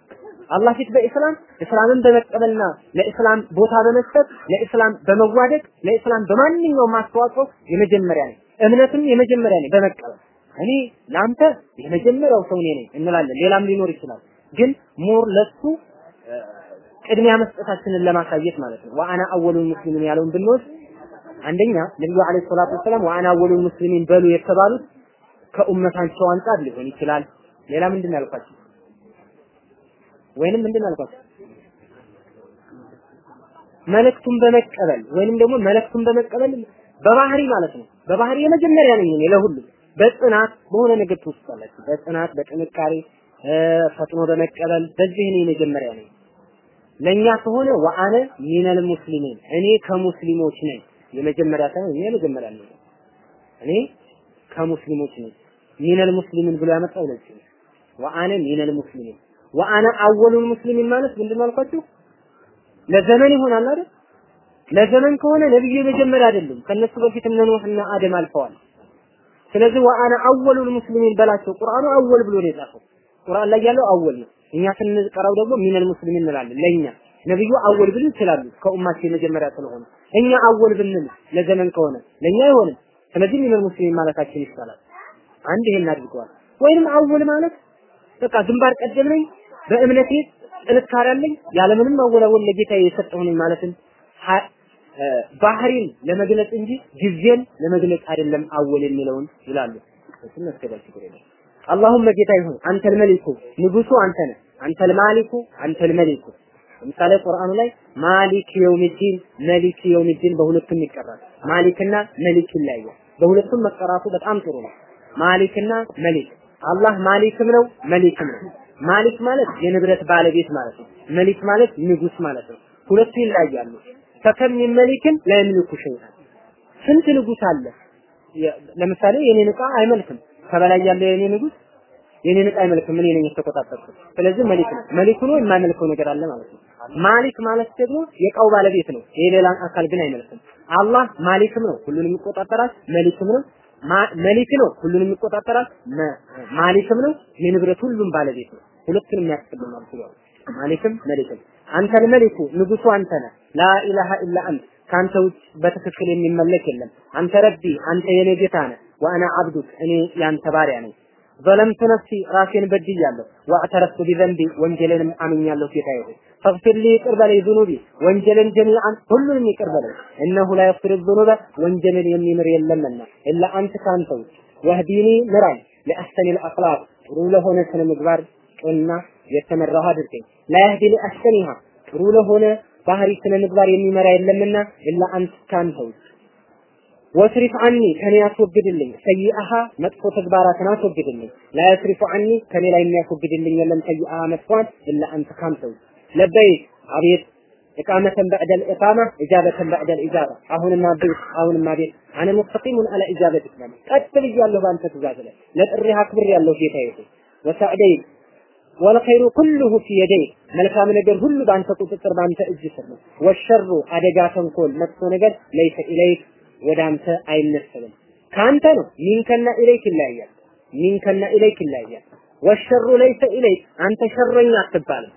አላህ ፊት በኢስላም እስላምን በመቀበልና ለኢስላም ቦታ በመስጠት ለኢስላም በመዋደድ ለኢስላም በማንኛውም አስተዋጽኦ የመጀመሪያ ነኝ። እምነትም የመጀመሪያ ነኝ በመቀበል እኔ ለአንተ የመጀመሪያው ሰው እኔ ነኝ እንላለን። ሌላም ሊኖር ይችላል። ግን ሞር ለሱ ቅድሚያ መስጠታችንን ለማሳየት ማለት ነው። وأنا أول المسلمين ያለውን ብንወስድ አንደኛ ነብዩ عليه الصلاة والسلام وأنا أول المسلمين በሉ የተባሉት ከኡመታቸው አንጻር ሊሆን ይችላል። ሌላ ምንድን ነው ያልኳቸው? ወይንም ምንድን ነው ያልኳቸው? መልእክቱን በመቀበል ወይንም ደግሞ መልእክቱን በመቀበል በባህሪ ማለት ነው። በባህሪ የመጀመሪያ ነኝ እኔ ለሁሉም በጽናት በሆነ ነገር ትወስዳላችሁ። በጽናት በጥንካሬ ፈጥኖ በመቀበል በዚህ እኔ መጀመሪያ ነኝ። ለኛ ከሆነ ወአነ ሚነል ሙስሊሚን እኔ ከሙስሊሞች ነኝ። የመጀመሪያ ሳይሆን እኔ የመጀመሪያ ነኝ። እኔ ከሙስሊሞች ነኝ ሚነል ሙስሊሚን ብሎ ያመጣው ለዚህ ወአነ ሚነል ሙስሊሚን ወአነ አወሉል ሙስሊሚን ማለት ምንድን አልኳችሁ? ለዘመን ይሆናል አይደል? ለዘመን ከሆነ ነብዩ የመጀመሪያ አይደሉም። ከነሱ በፊት እነ ኑህና አደም አልፈዋል። ስለዚህ ወአነ አወሉል ሙስሊሚን በላቸው። ቁርአኑ አወል ብሎ ነው የጻፈው። ቁርአን ላይ ያለው አወል ነው። እኛ ስንቀራው ደግሞ ሚነል ሙስሊሚን እንላለን። ለኛ ነብዩ አወል ብሉ ይችላሉ ከኡማቸው የመጀመሪያ ስለሆነ እኛ አወል ብንል ለዘመን ከሆነ ለኛ አይሆንም። ስለዚህ ሚነል ሙስሊሚን ማለታችን ይሻላል። አንድ ይሄን አድርገዋል። ወይንም አወል ማለት በቃ ግንባር ቀደም ነኝ በእምነቴ ጥንካሬ አለኝ ያለምንም ማወላወል ለጌታ የሰጠሁ ነኝ ማለትን ባህሪን ለመግለጽ እንጂ ጊዜን ለመግለጽ አይደለም አወል የሚለውን ይላሉ። እሱን መስከዳል ችግር የለም። አላሁመ ጌታ ይሁን አንተል መሊኩ ንጉሱ አንተ ነህ፣ አንተል ማሊኩ አንተል መሊኩ። ለምሳሌ ቁርአኑ ላይ ማሊክ የውሚዲን መሊክ የውሚዲን በሁለቱም ይቀራል። ማሊክና መሊክ ይለያያል። በሁለቱም መቀራቱ በጣም ጥሩ ነው። ማሊክና መሊክ አላህ ማሊክም ነው መሊክም ነው። ማሊክ ማለት የንብረት ባለቤት ማለት ነው። መሊክ ማለት ንጉስ ማለት ነው። ሁለቱ ይለያያሉ። ፈከም ሚን መሊክን ላ የምልኩ ሸይአን ስንት ንጉስ አለ? ለምሳሌ የኔን ዕቃ አይመልክም። ከበላይ ያለ የኔ ንጉስ የኔን ዕቃ አይመልክም። እኔ ነኝ የተቆጣጠርኩት። ስለዚህ መሊክ ነው። መሊክ ሆኖ የማይመልከው ነገር አለ ማለት ነው። ማሊክ ማለት ደግሞ የዕቃው ባለቤት ነው። የሌላን አካል ግን አይመልክም። አላህ ማሊክም ነው፣ ሁሉንም ይቆጣጠራል። መሊክም ነው መሊክ ነው፣ ሁሉንም ይቆጣጠራል። ማሊክም ነው፣ የንብረት ሁሉም ባለቤት ነው። ሁለቱንም ነው። مالك ም ملك ም أنت الملك ንጉሱ አንተ ነህ። لا إله إلا أنت ከአንተ ውጭ በትክክል የሚመለክ የለም። أنت ربي አንተ የኔ ጌታ ነህ። وأنا عبدك እኔ ያንተ ባሪያ ነኝ። ظلمت نفسي ራሴን በድያለሁ። واعترفت بذنبي ወንጀልንም አምኛለሁ ጌታዬ ሆይ فاغفر لي ይቅር በለኝ ذنوبي ወንጀልን جميعا ሁሉንም ይቅር በለኝ። إنه لا يغفر الذنوب ወንጀልን የሚምር የለምና إلا أنت ከአንተ ውጭ واهدني ምራኝ ለአሕሰኒል አኽላቅ ጥሩ ለሆነ ስነ ምግባር ቅና የተመራሁ አድርገኝ። ላያህዲ ሊአሕሰኒሃ ጥሩ ለሆነ ባህሪ ስነ ምግባር የሚመራ የለምና ኢላ አንተ ከአንተ ውጭ ወስሪፍ አኒ ከኔ አስወግድልኝ ሰይአሃ መጥፎ ተግባራትን አስወግድልኝ ላ የስሪፉ አኒ ከኔ ላይ የሚያስወግድልኝ የለም ሰይአሃ መጥፎን ኢላ አንተ ካንተ ውጭ ለበይክ አቤት ኢቃመተን በዕደል ኢቃማ ኢጃበተን በዕደል ኢጃባ አሁንማ ቤት አሁንማ ቤት أنا مستقيم على إجابتك ማለት ቀጥ ብያለሁ በአንተ ትእዛዝ ላይ ለጥሪህ አክብሬያለሁ ጌታዬ ሆይ وسعديك والخير كله في يديك መልካም ነገር ሁሉ በአንተ ቁጥጥር በአንተ እጅ ስር ነው። والشر አደጋ፣ ተንኮል፣ መጥፎ ነገር ليس إليك ወደ አንተ አይነሰብም ከአንተ ነው። منك ና إليك ይለያያል። منك ና إليك ይለያያል። والشر ليس إليك አንተ ሸረኛ አትባልም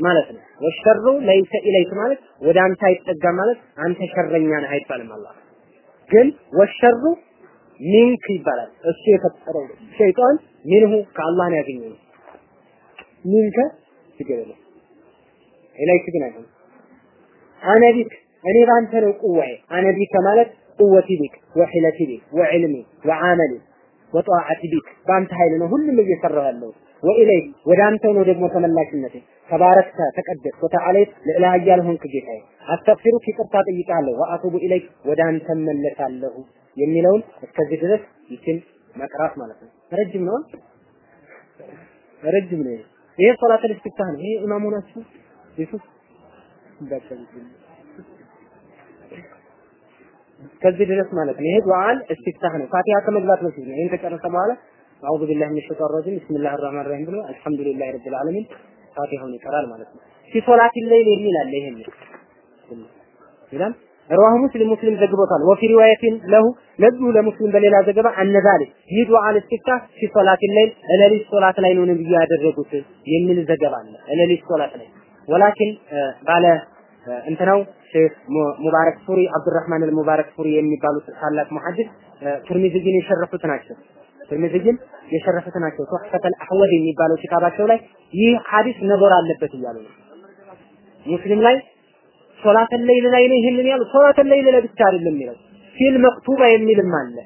ማለት ነው። والشر ليس إليك ማለት ወደ አንተ አይጠጋም ማለት አንተ ሸረኛ ነህ አይባልም። አላህ ግን والشر منك ይባላል። እሱ የፈጠረው ሸይጣን منه ከአላህ ነው ያገኘው። منك የለም إليك ግን አይሆንም። أنا بك እኔ ባንተ ነው ቁዋዬ። أنا بك ማለት قوتي بك وحيلتي بك وعلمي وعملي وطاعتي بك። በአንተ ኃይል ነው ሁሉም እየሰራሁ ያለው وإليك ወደ አንተ ነው ደግሞ ተመላሽነቴ። ተባረክተ ተቀደስ ወተዓለይት ልዕላ ኃያል ሆንክ ጌታዬ። አስተግፊሩክ ይቅርታ ጠይቃለሁ። ወአቱቡ ኢለይክ ወደ አንተ መለሳለሁ የሚለውን እስከዚህ ድረስ ይችን መቅራት ማለት ነው። ረጅም ነው? ረጅም ነው ይሄ ሶላት ልስትፍታህ ነው ይሄ ኢማሙ ናችሁ ኢየሱስ ከዚህ ድረስ ማለት ነው። ይሄ ዱዓን እስቲፍታህ ነው። ፋቲሃ ከመግባት በፊት ነው። ይሄን ከጨረሰ በኋላ أعوذ بالله من الشيطان الرجيم بسم الله الرحمن الرحيم ብሎ الحمد لله رب العالمين ፋቲሃውን ይቀራል ማለት ነው። في صلاة الليل የሚል አለ። ይሄን ይላል رواه مسلم ሙስሊም ዘግቦታል። وفي رواية له ለዚሁ ለሙስሊም በሌላ ዘገባ أن ذلك ይህ دعاء الاستفتاح في صلاة الليل እለሊት ሶላት ላይ ነው ነብዩ ያደረጉት የሚል ዘገባ አለ። እለሊት ሶላት ላይ ولكن ባለ እንትናው ሼክ ሙባረክ ፉሪ አብዱራህማን አልሙባረክ ፉሪ የሚባሉት ታላቅ ሙሐዲስ ትርሚዝይን የሸረፉት ናቸው። ትርሚዝይን የሸረፉት ናቸው። ቱህፈተል አህወድ የሚባለው ኪታባቸው ላይ ይህ ሐዲስ ነበር አለበት እያሉ ነው። ሙስሊም ላይ ሶላተ ለይል ላይ ነው ይሄንን ያሉ ሶላተ ለይል ላይ ብቻ አይደለም የሚለው ፊል መክቱባ የሚልም አለ።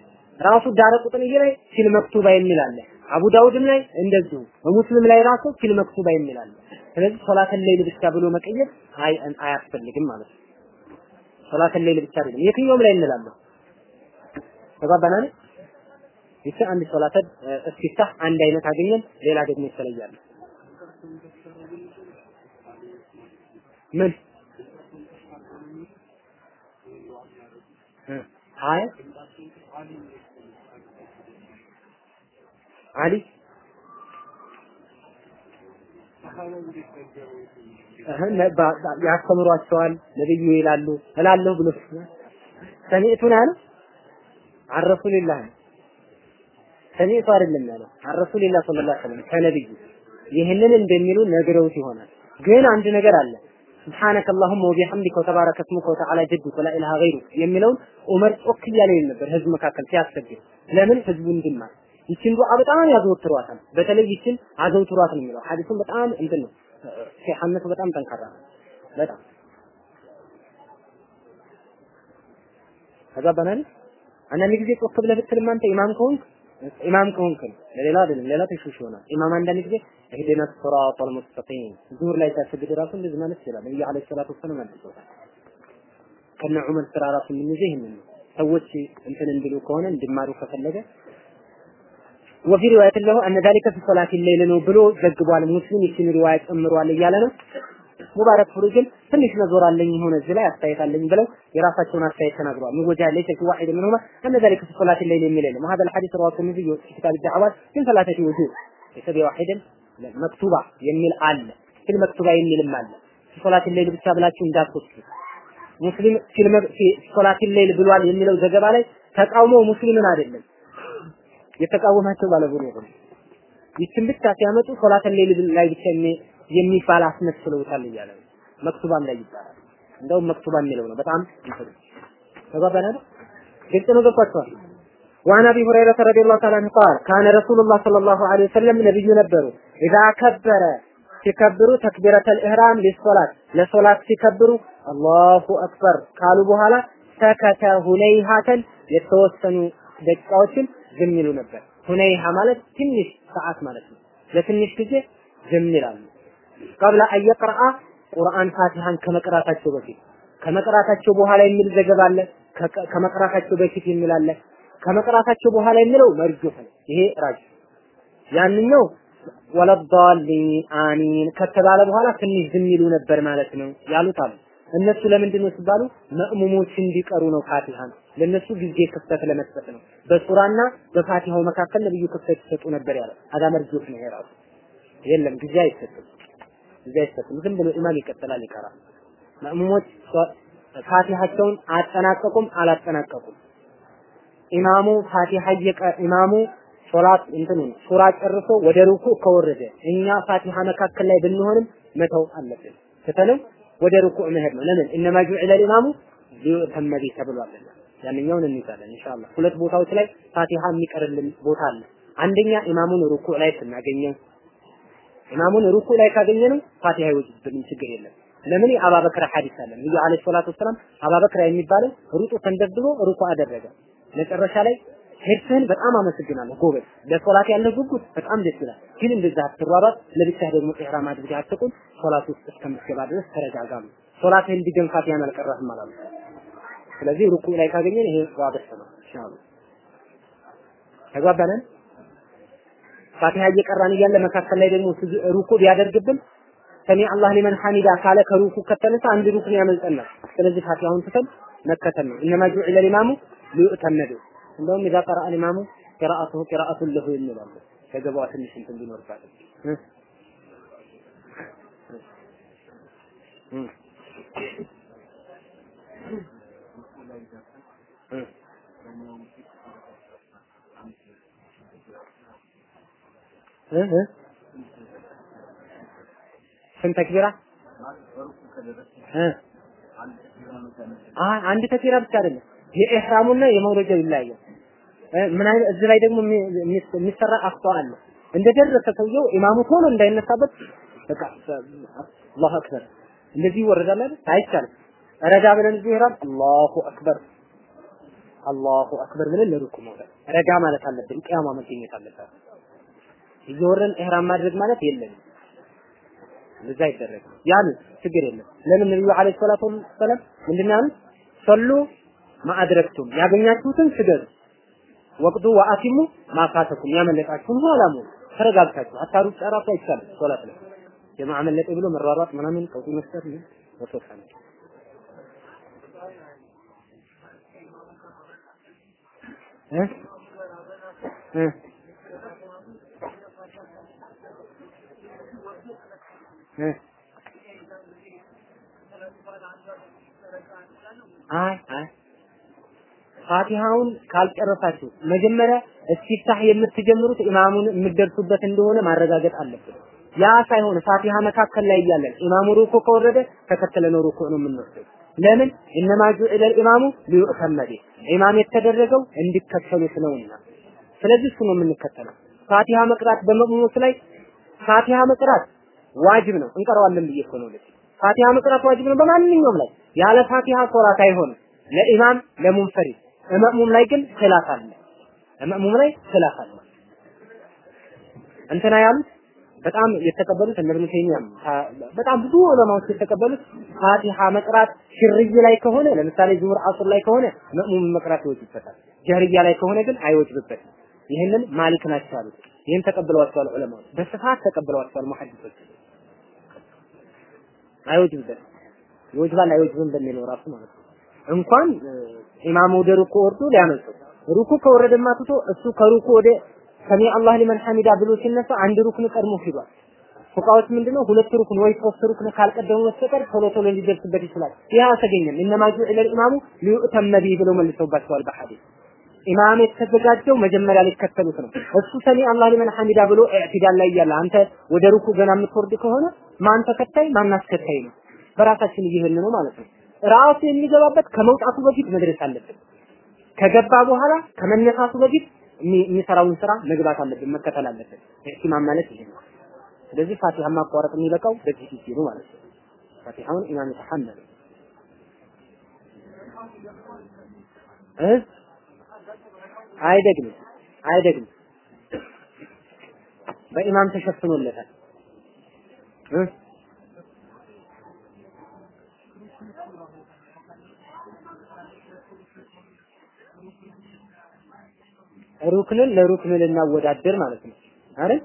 ራሱ ዳረ ቁጥንይ ላይ ፊል መክቱባ የሚል አለ። አቡ ዳውድም ላይ እንደዚሁ በሙስሊም ላይ ራሱ ፊል መክቱባ የሚል አለ። ስለዚህ ሶላተል ሌይል ብቻ ብሎ መቀየር አይ አያስፈልግም ማለት ነው። ሶላተል ሌይል ብቻ አይደለም የትኛውም ላይ እንላለን። ተባባናል። ይቺ አንድ ሶላተል እስቲፍታህ አንድ አይነት አገኘን፣ ሌላ ደግሞ ይተለያል። ምን አይ አሊ ያስተምሯቸዋል ነብዩ ይላሉ እላለሁ ብሎ ሰሚዕቱን አለ። አረሱልላህ ሰሚዕቱ አይደለም ያለው አረሱልላህ ሰለላሁ ዐለይሂ ወሰለም ከነብዩ። ይህንን እንደሚሉ ነግረውት ይሆናል። ግን አንድ ነገር አለ ስብሓነከ አላሁመ ወቢሐምዲከ ወተባረከ ስሙከ ወተዓላ ጀዱከ ወላ ኢላሃ ገይሩክ የሚለውን ዑመር ጮክ እያለ ነበር ህዝብ መካከል ሲያሰግድ። ለምን? ህዝቡ እንዲማር ይችን ዱዓ በጣም ያዘወትሯታል። በተለይ ይችን አዘውትሯት ነው የሚለው። ሐዲሱን በጣም እንትን ነው። ሲሐነቱ በጣም ጠንካራ ነው። በጣም ተጋባናል አንዳንድ ጊዜ ጮክ ብለህ ብትልም አንተ ኢማም ከሆንክ ኢማም ከሆንክ ለሌላ አይደለም ሌላ ተሽሽ ይሆናል። ኢማም አንዳንድ ጊዜ እህዲና ሲራጠል ሙስተቂም ዙሁር ላይ ሲያሰግድ ራሱ እንደዚህ ማለት ይችላል። ነብዩ አለይሂ ሰላቱ ወሰላም አድርገውታል ከነ ዑመር ስራ ራሱ የምንይዘው ይህንን ነው። ሰዎች እንትን እንዲሉ ከሆነ እንዲማሩ ከፈለገ ወፊ ሪዋየት ለሁ አነ ዛሊከ ፊ ሶላት ሌይል ነው ብሎ ዘግቧል። ሙስሊም ይችን ሪዋያ ጨምሯል እያለ ነው ሙባረክ ፍሩ ግን ትንሽ ነዞር አለኝ የሆነ እዚህ ላይ አስተያየት አለኝ ብለው የራሳቸውን አስተያየት ተናግረዋል። ሙወጃ ለይሰ ፊ ዋሂድ ምንሁማ እነ ዘሊከ ፊ ሶላቲ ሌይል የሚል የለም። ሀዛ ልሐዲስ ረዋሁ ትርሚዚ ፊ ኪታብ ዳዕዋት ግን ሰላተቲ ውጁብ ለይሰ ዋሂድን መክቱባ የሚል አለ። ፊል መክቱባ የሚልም አለ። ፊ ሶላቲ ብቻ ብላችሁ እንዳትወስዱ። ሙስሊም ፊ ሶላቲ ሌይል ብሏል የሚለው ዘገባ ላይ ተቃውሞ ሙስሊምን አይደለም የተቃወማቸው ባለጉሩ ይችን ብቻ ሲያመጡ ሶላተል ሌይል ላይ ብቻ የሚባል አስመስለውታል እያለ ነው መክቱባም ላይ ይባላል እንደውም መክቱባ የሚለው ነው በጣም እንትን ተባባለ ግልጽ ነው ገብቷቸዋል وعن ابي هريره رضي الله تعالى عنه قال كان رسول الله صلى الله عليه وسلم نبي ነበሩ اذا كبر ሲከብሩ ተክቢረተል ኢህራም ሊሶላት ለሶላት ሲከብሩ አላሁ አክበር ካሉ በኋላ ሰከተ ሁነይሃተን የተወሰኑ ደቂቃዎችን ዝም ይሉ ነበር። ሁነይሃ ማለት ትንሽ ሰዓት ማለት ነው። ለትንሽ ጊዜ ዝም ይላሉ። ቀብለ አየቅረአ ቁርአን ፋቲሃን ከመቅራታቸው በፊት ከመቅራታቸው በኋላ የሚል ዘገባ አለ። ከመቅራታቸው በፊት የሚል አለ። ከመቅራታቸው በኋላ የሚለው መርጁህ ነው። ይሄ ራጅ ያንኛው ወለዳሊን አሚን ከተባለ በኋላ ትንሽ ዝም ይሉ ነበር ማለት ነው ያሉት አሉ። እነሱ ለምንድን ነው ሲባሉ መእሙሞች እንዲቀሩ ነው ፋቲሃን ለነሱ ጊዜ ክፍተት ለመስጠት ነው። በሱራና በፋቲሃው መካከል ነብዩ ክፍተት ይሰጡ ነበር ያለ አዳ መርጆት ነው የራሱ የለም ጊዜ አይሰጥም። ጊዜ አይሰጥም። ዝም ብሎ ኢማም ይቀጥላል ይቀራል። መእሙሞች ፋቲሃቸውን አጠናቀቁም አላጠናቀቁም ኢማሙ ፋቲሃ ኢማሙ ሶላት እንትኑን ሱራ ጨርሶ ወደ ሩኩ ከወረደ እኛ ፋቲሃ መካከል ላይ ብንሆንም መተው አለብን። ትተን ወደ ሩኩ መሄድ ነው። ለምን إنما جعل الإمام ليؤتم به ተብሏልና ያንኛውን እንይዛለን ኢንሻአላህ። ሁለት ቦታዎች ላይ ፋቲሃ የሚቀርልን ቦታ አለ። አንደኛ ኢማሙን ሩኩ ላይ ስናገኘው ኢማሙን ሩኩ ላይ ካገኘነው ፋቲሃ ይወጅብንም ችግር የለም። ለምን የአባበክር ሐዲስ አለ። ነብዩ عليه الصلاة والسلام አባበክር የሚባለው ሩጡ ተንደብድቦ ሩኩ አደረገ። መጨረሻ ላይ ሄድስህን በጣም አመሰግናለሁ ጎበዝ። ለሶላት ያለ ጉጉት በጣም ደስ ይላል። ግን እንደዛ አትሯሯጥ። ለብቻ ደግሞ ኢህራም አድርገህ አትቁም። ሶላት ውስጥ እስከምትገባ ድረስ ተረጋጋ ነው። ሶላትህን እንዲገን ፋቲሃን አልቀራህም አላሉ። ስለዚህ ሩኩ ላይ ካገኘን ይሄ ዋበስ ነው ኢንሻአላህ። ተግባባን። ፋቲሃ እየቀራን እያለ መካከል ላይ ደግሞ ሩኩ ቢያደርግብን سمع الله لمن حمده ካለ ከሩኩ ከተነሳ አንድ ሩክን ያመልጠናል። ስለዚህ ፋቲሃውን ትተን መከተል ነው። እነማ ጁዒለ ሊማሙ ሊዩእተመ ቢህ እንደውም ኢዛ ቀረአ ኢማሙ ቂራአቱሁ ቂራአቱን ለሁ የሚላሉ። ከገባዋ ትንሽ እንትን ቢኖርባት ስንት ተክቢራ አንድ ተክቢራ ብቻ አይደለም የኢህራሙና የመውረጃው ይለያያል። ምን አይነት እዚህ ላይ ደግሞ የሚሰራ አፍቶ አለ። እንደደረሰ ሰውየው ኢማሙ ቶሎ እንዳይነሳበት በቃ አላሁ አክበር እንደዚህ ይወረዳል አይደል? አይቻልም። ረጋ ብለን እዚህ ኢህራም አላሁ አክበር አላሁ አክበር ብለን ለሩኩ መውረድ ረጋ ማለት አለብን። ቂያማ መገኘት አለበት። እየወረን ኢህራም ማድረግ ማለት የለም። እንደዛ አይደረግም። ያን ችግር የለም። ለምን ነብዩ አለይሂ ሰላቱ ወሰለም ምንድን? ሰሉ ማአድረክቱም ያገኛችሁትን ስገዱ፣ ወቅዱ ወአቲሙ ማፋተኩም ያመለጣችሁን ኋላ ሙሉ ተረጋግታችሁ አታሩ ጨራቱ አይቻልም። ሶላት ላይ ጀማዓ መለጠ ብሎ መሯሯጥ ምናምን ቀውጢ መስጠት ነው ወሶታ ነው። እ አይ አይ ፋቲሃውን ካልጨረሳችሁ መጀመሪያ እስቲፍታህ የምትጀምሩት ኢማሙን የምትደርሱበት እንደሆነ ማረጋገጥ አለብን። ያ ሳይሆን ፋቲሃ መካከል ላይ እያለን ኢማሙ ሩኩ ከወረደ ተከትለን ሩኩ ነው የምንወስደው። ለምን إنما جعل الإمام ሊዩእተመ ቢህ ኢማም የተደረገው እንዲከተሉት ነውና። ስለዚህ እሱ ነው የምንከተለው። ፋቲሃ መቅራት በመቅሙስ ላይ ፋቲሃ መቅራት ዋጅብ ነው። እንቀረዋለን ብዬ እኮ ነው ልጅ ፋቲሃ መቅራት ዋጅብ ነው በማንኛውም ላይ ያለ ፋቲሃ ሶላት አይሆንም። ለኢማም ለሙንፈሪድ እመእሙም ላይ ግን ኺላፍ አለ። እመእሙም ላይ ኺላፍ አለ። እንትና ያሉት በጣም የተቀበሉት እነ ኢብኑ ተይሚያም በጣም ብዙ ዑለማዎች የተቀበሉት ፋቲሃ መቅራት ሽርይ ላይ ከሆነ ለምሳሌ ዙሁር አሱር ላይ ከሆነ መእሙም መቅራት ይወጅበታል። ጀህርያ ላይ ከሆነ ግን አይወጅብበትም። ይህንን ማሊክ ናቸው አሉት። ይህን ተቀብለዋቸዋል ዑለማዎች በስፋት ተቀብለዋቸዋል ሙሐዲሶች። አይወጅብበትም። ይወጅባል አይወጅብም በሚለው ራሱ ማለት ነው። እንኳን ኢማሙ ወደ ሩኩ ወርዶ ሊያመልጡ ሩኩ ከወረደማ ትቶ እሱ ከሩኩ ወደ ሰሚ አላህ ሊመን ሐሚዳ ብሎ ሲነሳ አንድ ሩክን ቀድሞ ሂዷል። ፉቀሃዎች ምንድነው ሁለት ሩክን ወይ ሶስት ሩክን ካልቀደሙ በስተቀር ቶሎ ቶሎ ሊደርስበት ይችላል። ይህ አልተገኘም። إنما جعل الإمام ليؤتم به ብለው መልሰውባቸዋል በሐዲስ ኢማም የተዘጋጀው መጀመሪያ ሊከተሉት ነው። እሱ سمع الله لمن حمده ብሎ ኢዕቲዳል ላይ እያለ አንተ ወደ ሩኩ ገና የምትወርድ ከሆነ ማን ተከታይ ማን አስከታይ ነው? በራሳችን እየሄድን ነው ማለት ነው። ራሱ የሚገባበት ከመውጣቱ በፊት መድረስ አለብን። ከገባ በኋላ ከመነሳቱ በፊት የሚሰራውን ስራ መግባት አለብን፣ መከተል አለብን። ኢማም ማለት ይሄ ነው። ስለዚህ ፋቲሃ ማቋረጥ የሚበቃው በዚህ ጊዜ ነው ማለት ነው። ፋቲሃውን ኢማም ተሐመለ እ አይደግም አይደግም በኢማም ተሸፍኖለታል ሩክንን ለሩክን ልናወዳደር ማለት ነው አይደል?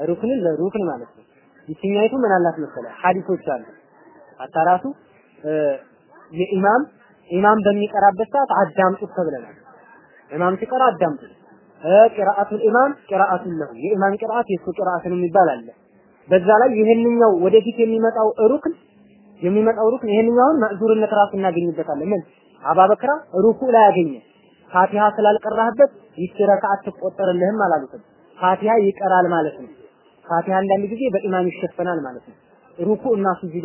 ሩክንን ለሩክን ማለት ነው። ይችኛይቱ ምን አላት መሰለ ሐዲሶች አሉ አታራቱ የኢማም ኢማም በሚቀራበት ሰዓት አዳምጡት ተብለናል። ኢማም ሲቀራ አዳምጡት። ቂራአቱል ኢማም ቂራአቱን ለሁ የኢማም ቂራአት የሱ ቂራአት ነው የሚባል አለ። በዛ ላይ ይሄንኛው ወደፊት የሚመጣው ሩክን የሚመጣው ሩክን ይሄንኛውን ማዕዙርነት ራሱ እናገኝበታለን። ምን አባበክራ ሩኩ ላይ ያገኘ ፋቲሃ ስላልቀራህበት ይቺ ረካዓት ትቆጠርልህም አላሉትም። ፋቲሃ ይቀራል ማለት ነው። ፋቲሃ አንዳንድ ጊዜ በኢማም ይሸፈናል ማለት ነው። ሩኩ እና ሱጁድ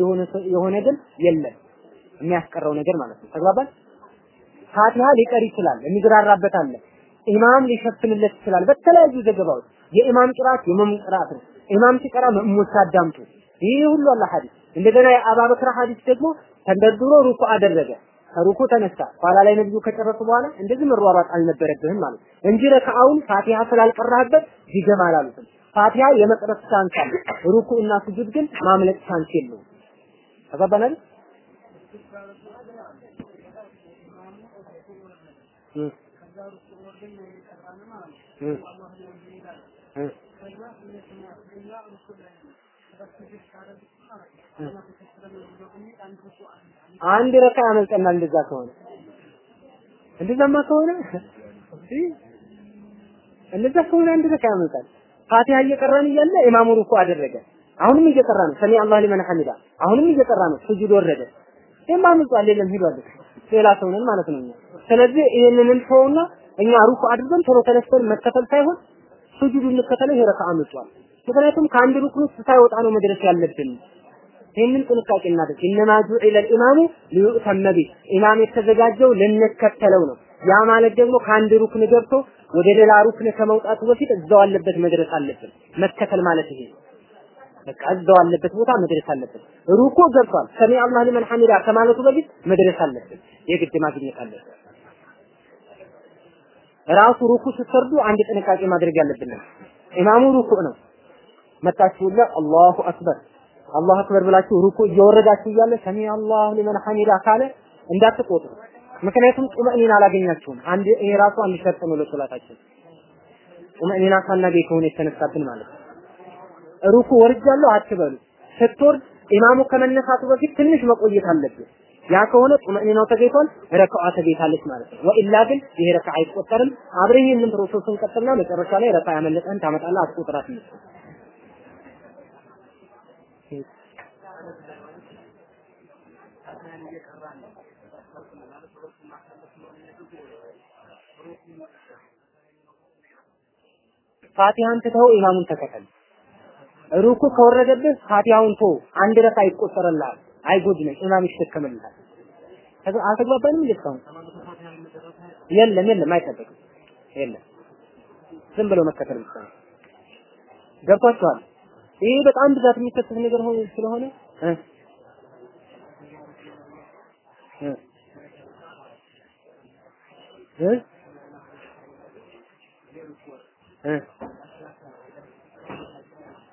የሆነ ግን የለም የሚያስቀረው ነገር ማለት ነው። ተግባባን? ፋቲሃ ሊቀር ይችላል፣ የሚግራራበት አለ። ኢማም ሊሸፍንለት ይችላል። በተለያዩ ዘገባዎች የኢማም ቅራት የመም ቅራት ነው። ኢማም ሲቀራ መእሙሞች አዳምጡ። ይህ ሁሉ አለ ሐዲስ። እንደገና የአባበክር ሐዲስ ደግሞ ተንደርድሮ ሩኩ አደረገ። ከሩኩ ተነሳ። ኋላ ላይ ነብዩ ከጨረሱ በኋላ እንደዚህ መሯሯጥ አልነበረብህም ማለት እንጂ ረካዓውን ፋቲሃ ስላልቀራህበት ድገማ አላሉትም። ፋቲሃ የመቅረት chance አለ። ሩኩ እና ስጁድ ግን ማምለጥ chance የለውም። ተግባባናል? አንድ ረካ ያመልጠናል። እንደዛ ከሆነ እንደዛማ ከሆነ እንደዛ ከሆነ አንድ ረካ ያመልጣል። ፋቲሃ እየቀራን እያለ ኢማሙ ሩኩ አደረገ። አሁንም እየቀራ ነው። سمع الله لمن حمده አሁንም እየቀራ ነው። ስጁድ ወረደ። ይሄማ አምልጧል። የለም ሂዷል። ሌላ ሰው ነን ማለት ነው። ስለዚህ ይሄንን እንተውና እኛ ሩኩ አድርገን ቶሎ ተነስተን መከተል ሳይሆን ስጁዱ እንከተለው። ይሄ ረካ አምልጧል። ምክንያቱም ከአንድ ሩክን ውስጥ ሳይወጣ ነው መድረስ ያለብን። ይህንን ጥንቃቄ እናድርግ። ኢነማ ጁዒለ ልኢማሙ ሊዩእተመ ቢህ ኢማም የተዘጋጀው ልንከተለው ነው። ያ ማለት ደግሞ ከአንድ ሩክን ገብቶ ወደ ሌላ ሩክን ከመውጣቱ በፊት እዛው አለበት መድረስ አለብን። መከተል ማለት ይሄ በቃ እዛው አለበት ቦታ መድረስ አለብን። ሩኩ ገብቷል። ሰሚ አላህ ሊመን ሐሚዳ ከማለቱ በፊት መድረስ አለብን። የግድ ማግኘት አለብን። ራሱ ሩኩ ስትሰርዱ አንድ ጥንቃቄ ማድረግ ያለብን ኢማሙ ሩኩ ነው። መጣችሁላ الله أكبر الله أكبر ብላችሁ ሩኩ እየወረዳችሁ እያለ سمع الله لمن حمده ካለ እንዳትቆጥሩ። ምክንያቱም ጡመእኒና አላገኛችሁም። አንድ ይሄ ራሱ አንድ ሸርጥ ነው ለሶላታችን። ጡመእኒና ሳናገኝ ከሆነ የተነሳብን ማለት ነው። ሩኩ ወርጃለሁ አትበሉ። ስትወርድ ኢማሙ ከመነሳቱ በፊት ትንሽ መቆየት አለብን። ያ ከሆነ ጡመእኒናው ተገኝቷል፣ ረካዓ ተገኝታለች ማለት ነው። وإلا ግን ይሄ ረካዓ አይቆጠርም። አብረህ ይህንን process ኡን ቀጥልና መጨረሻ ላይ ረካዓ ያመለጠህን ታመጣለህ፣ አትቆጥራት። ፋቲሃን ትተው ኢማሙን ተከተል። ሩኩ ከወረደብህ ፋቲሃውን ተው፣ አንድ ረካ ይቆጠርልሃል፣ አይጎድልም፣ ኢማም ይሸከምልሃል። አልተግባባንም እንዴ? የለም የለም፣ አይጠበቅም። የለም ዝም ብሎ መከተል ብቻ ነው። ገብቷችኋል? ይሄ በጣም ብዛት የሚከተል ነገር ሆኖ ስለሆነ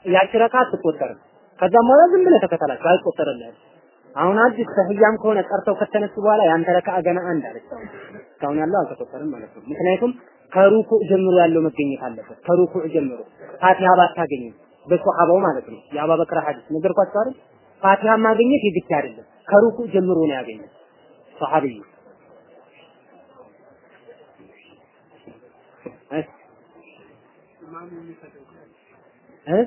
ያቺ ረካ አትቆጠርም። ከዛም በኋላ ዝም ብለህ ተከተላቸው አይቆጠርልህም። አሁን አዲስ ተህያም ከሆነ ቀርተው ከተነሱ በኋላ ያንተ ረካ ገና አንድ አለች። እስካሁን ያለው አልተቆጠርም ማለት ነው። ምክንያቱም ከሩኩዕ ጀምሮ ያለው መገኘት አለበት። ከሩኩዕ ጀምሮ ፋቲሃ ባታገኝም በሶሐባው ማለት ነው። የአባበክር ሐዲስ ነገርኳችሁ አይደል? ፋቲሃ ማግኘት የግድ አይደለም። ከሩኩዕ ጀምሮ ነው ያገኘው ሶሐቢዩ እ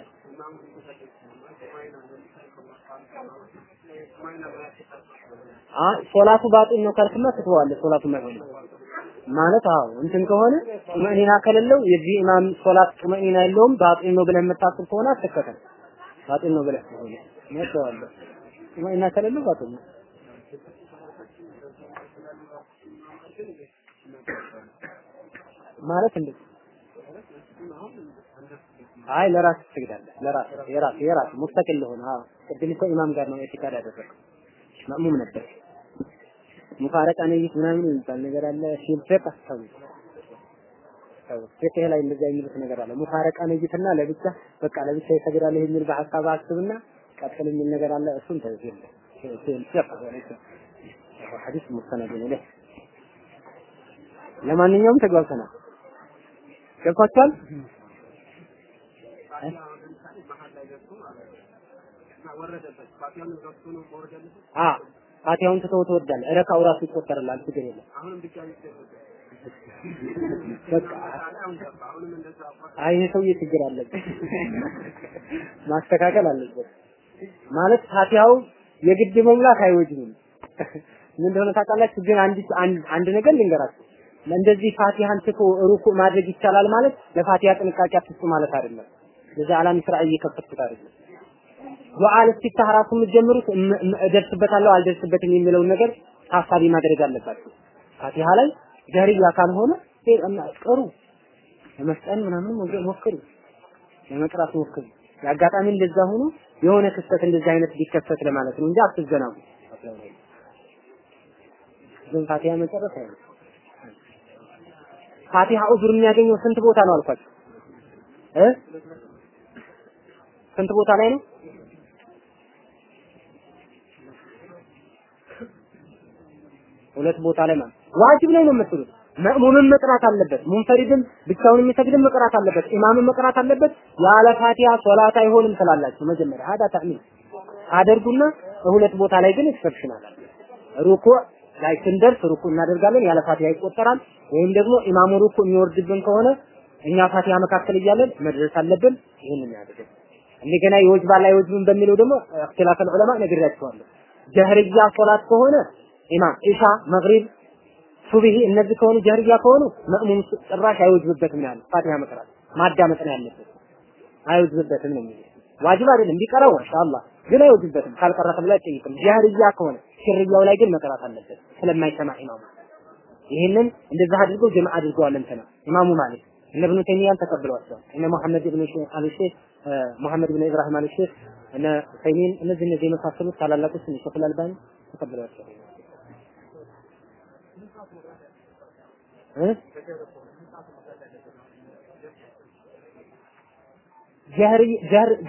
አይ ሶላቱ ባጢል ነው ካልክማ ትተዋለህ። ሶላቱ ማይሆን ማለት አዎ እንትን ከሆነ ጡመኒና ከሌለው የዚህ ኢማም ሶላት ጡመኒና የለውም ባጢል ነው ብለህ የምታስብ ከሆነ አትከተል። ባጢል ነው ብለህ ከሆነ መተዋለህ። ጡመኒና ከሌለው ባጢል ነው። ማለት እንዴ አይ ለራስ ትሰግዳለህ። ለራስ የራስ የራስ ሙስተቂል ሆነ አዎ ቅድም እኮ ኢማም ጋር ነው ኢዕቲቃድ ያደረገው ማእሙም ነበር። ሙፋረቃ ነይት ምናምን የሚባል ነገር አለ። ፊል ፊቅህ አስተው ፊቅህ ላይ እንደዛ የሚሉት ነገር አለ። ሙፋረቃ ነይትና ለብቻ በቃ ለብቻ ይሰግዳል የሚል በሐሳብ አስብና ቀጥል የሚል ነገር አለ። እሱን ተዚህ ወለይሰ ሐዲስ ሙስተነድ ነው። ለማንኛውም ተግባብተናል። ገብቷችኋል? አ ፋቲሃውን ትተው ትወዳለህ። ረካው ራሱ ይቆጠርላል፣ ችግር የለም። በቃ አይ ይሄ ሰውዬ ችግር አለበት፣ ማስተካከል አለበት። ማለት ፋቲሃው የግድ መሙላት አይወጅንም። ምን እንደሆነ ታውቃላችሁ? ግን አንድ አንድ ነገር ልንገራችሁ። እንደዚህ ፋቲሃን ትቶ ሩኩዕ ማድረግ ይቻላል ማለት ለፋቲሃ ጥንቃቄ አትስጡ ማለት አይደለም። ለዛ አላም ስራ እየከፈትኩት አይደለም። ዱዓ ለስቲፍታህ ራሱ የምትጀምሩት እደርስበታለሁ አልደርስበትም የሚለውን ነገር ታሳቢ ማድረግ አለባችሁ። ፋቲሃ ላይ ጀህርያ ካልሆነ ቅሩ፣ ለመስጠን ምናምን ሞክሩ፣ ለመቅራት ሞክሩ። የአጋጣሚ እንደዛ ሆኖ የሆነ ክስተት እንደዚህ አይነት ቢከሰት ለማለት ነው እንጂ አትዘናጉ። ግን ፋቲሃ መጨረስ አይደለም። ፋቲሃ ኡዙር የሚያገኘው ስንት ቦታ ነው አልኳችሁ እ ስንት ቦታ ላይ ነው? ሁለት ቦታ ላይ ማለት ዋጅብ ላይ ነው የምትሉት። መእሙምን መቅራት አለበት። ሙንፈሪድም ብቻውን የሚሰግድም መቅራት አለበት። ኢማምን መቅራት አለበት። ያለ ፋቲሃ ሶላት አይሆንም ትላላችሁ። መጀመሪያ هذا ተዕሚል አደርጉና ሁለት ቦታ ላይ ግን exceptional ሩኩዕ ላይ ስንደርስ ሩኩዕ እናደርጋለን፣ ያለ ፋቲሃ ይቆጠራል። ወይም ደግሞ ኢማሙ ሩኩዕ የሚወርድብን ከሆነ እኛ ፋቲሃ መካከል እያለን መድረስ አለብን። ይህንን ያደርግ እንደገና ይወጅባል አይወጅብም በሚለው ደግሞ اختلاف العلماء ነግሬያቸዋለሁ። ጀህርያ ሶላት ከሆነ ኢማም ኢሻ፣ መግሪብ፣ ሱብሂ እነዚህ ከሆኑ ጀህርያ ከሆኑ መእሙም ጭራሽ አይወጅብበትም ያለ ፋቲሃ መቅራት ማዳመጥ ነው ያለበት። አይወጅብበትም ነው የሚለው ዋጅብ አይደለም ቢቀራው ኢንሻአላህ ግን አይወጅበትም። ካልቀራ ተብሎ አይጠይቅም። ጀህርያ ከሆነ ሽርያው ላይ ግን መቅራት አለበት ስለማይሰማ ኢማሙ። ይህንን እንደዛ አድርገው ጀማዓ አድርገዋል እንትና ኢማሙ ማሊክ እነ ኢብኑ ተይሚያን ተቀብለዋቸዋል። እነ መሐመድ ኢብኑ አልሼህ መሐመድ ብን ኢብራሂም አልሼህ እነ ተይሚን እነዚህ እነዚህ የመሳሰሉት ታላላቆች ሸይኹል አልባኒ ተቀብለዋቸዋል። ጀህሪ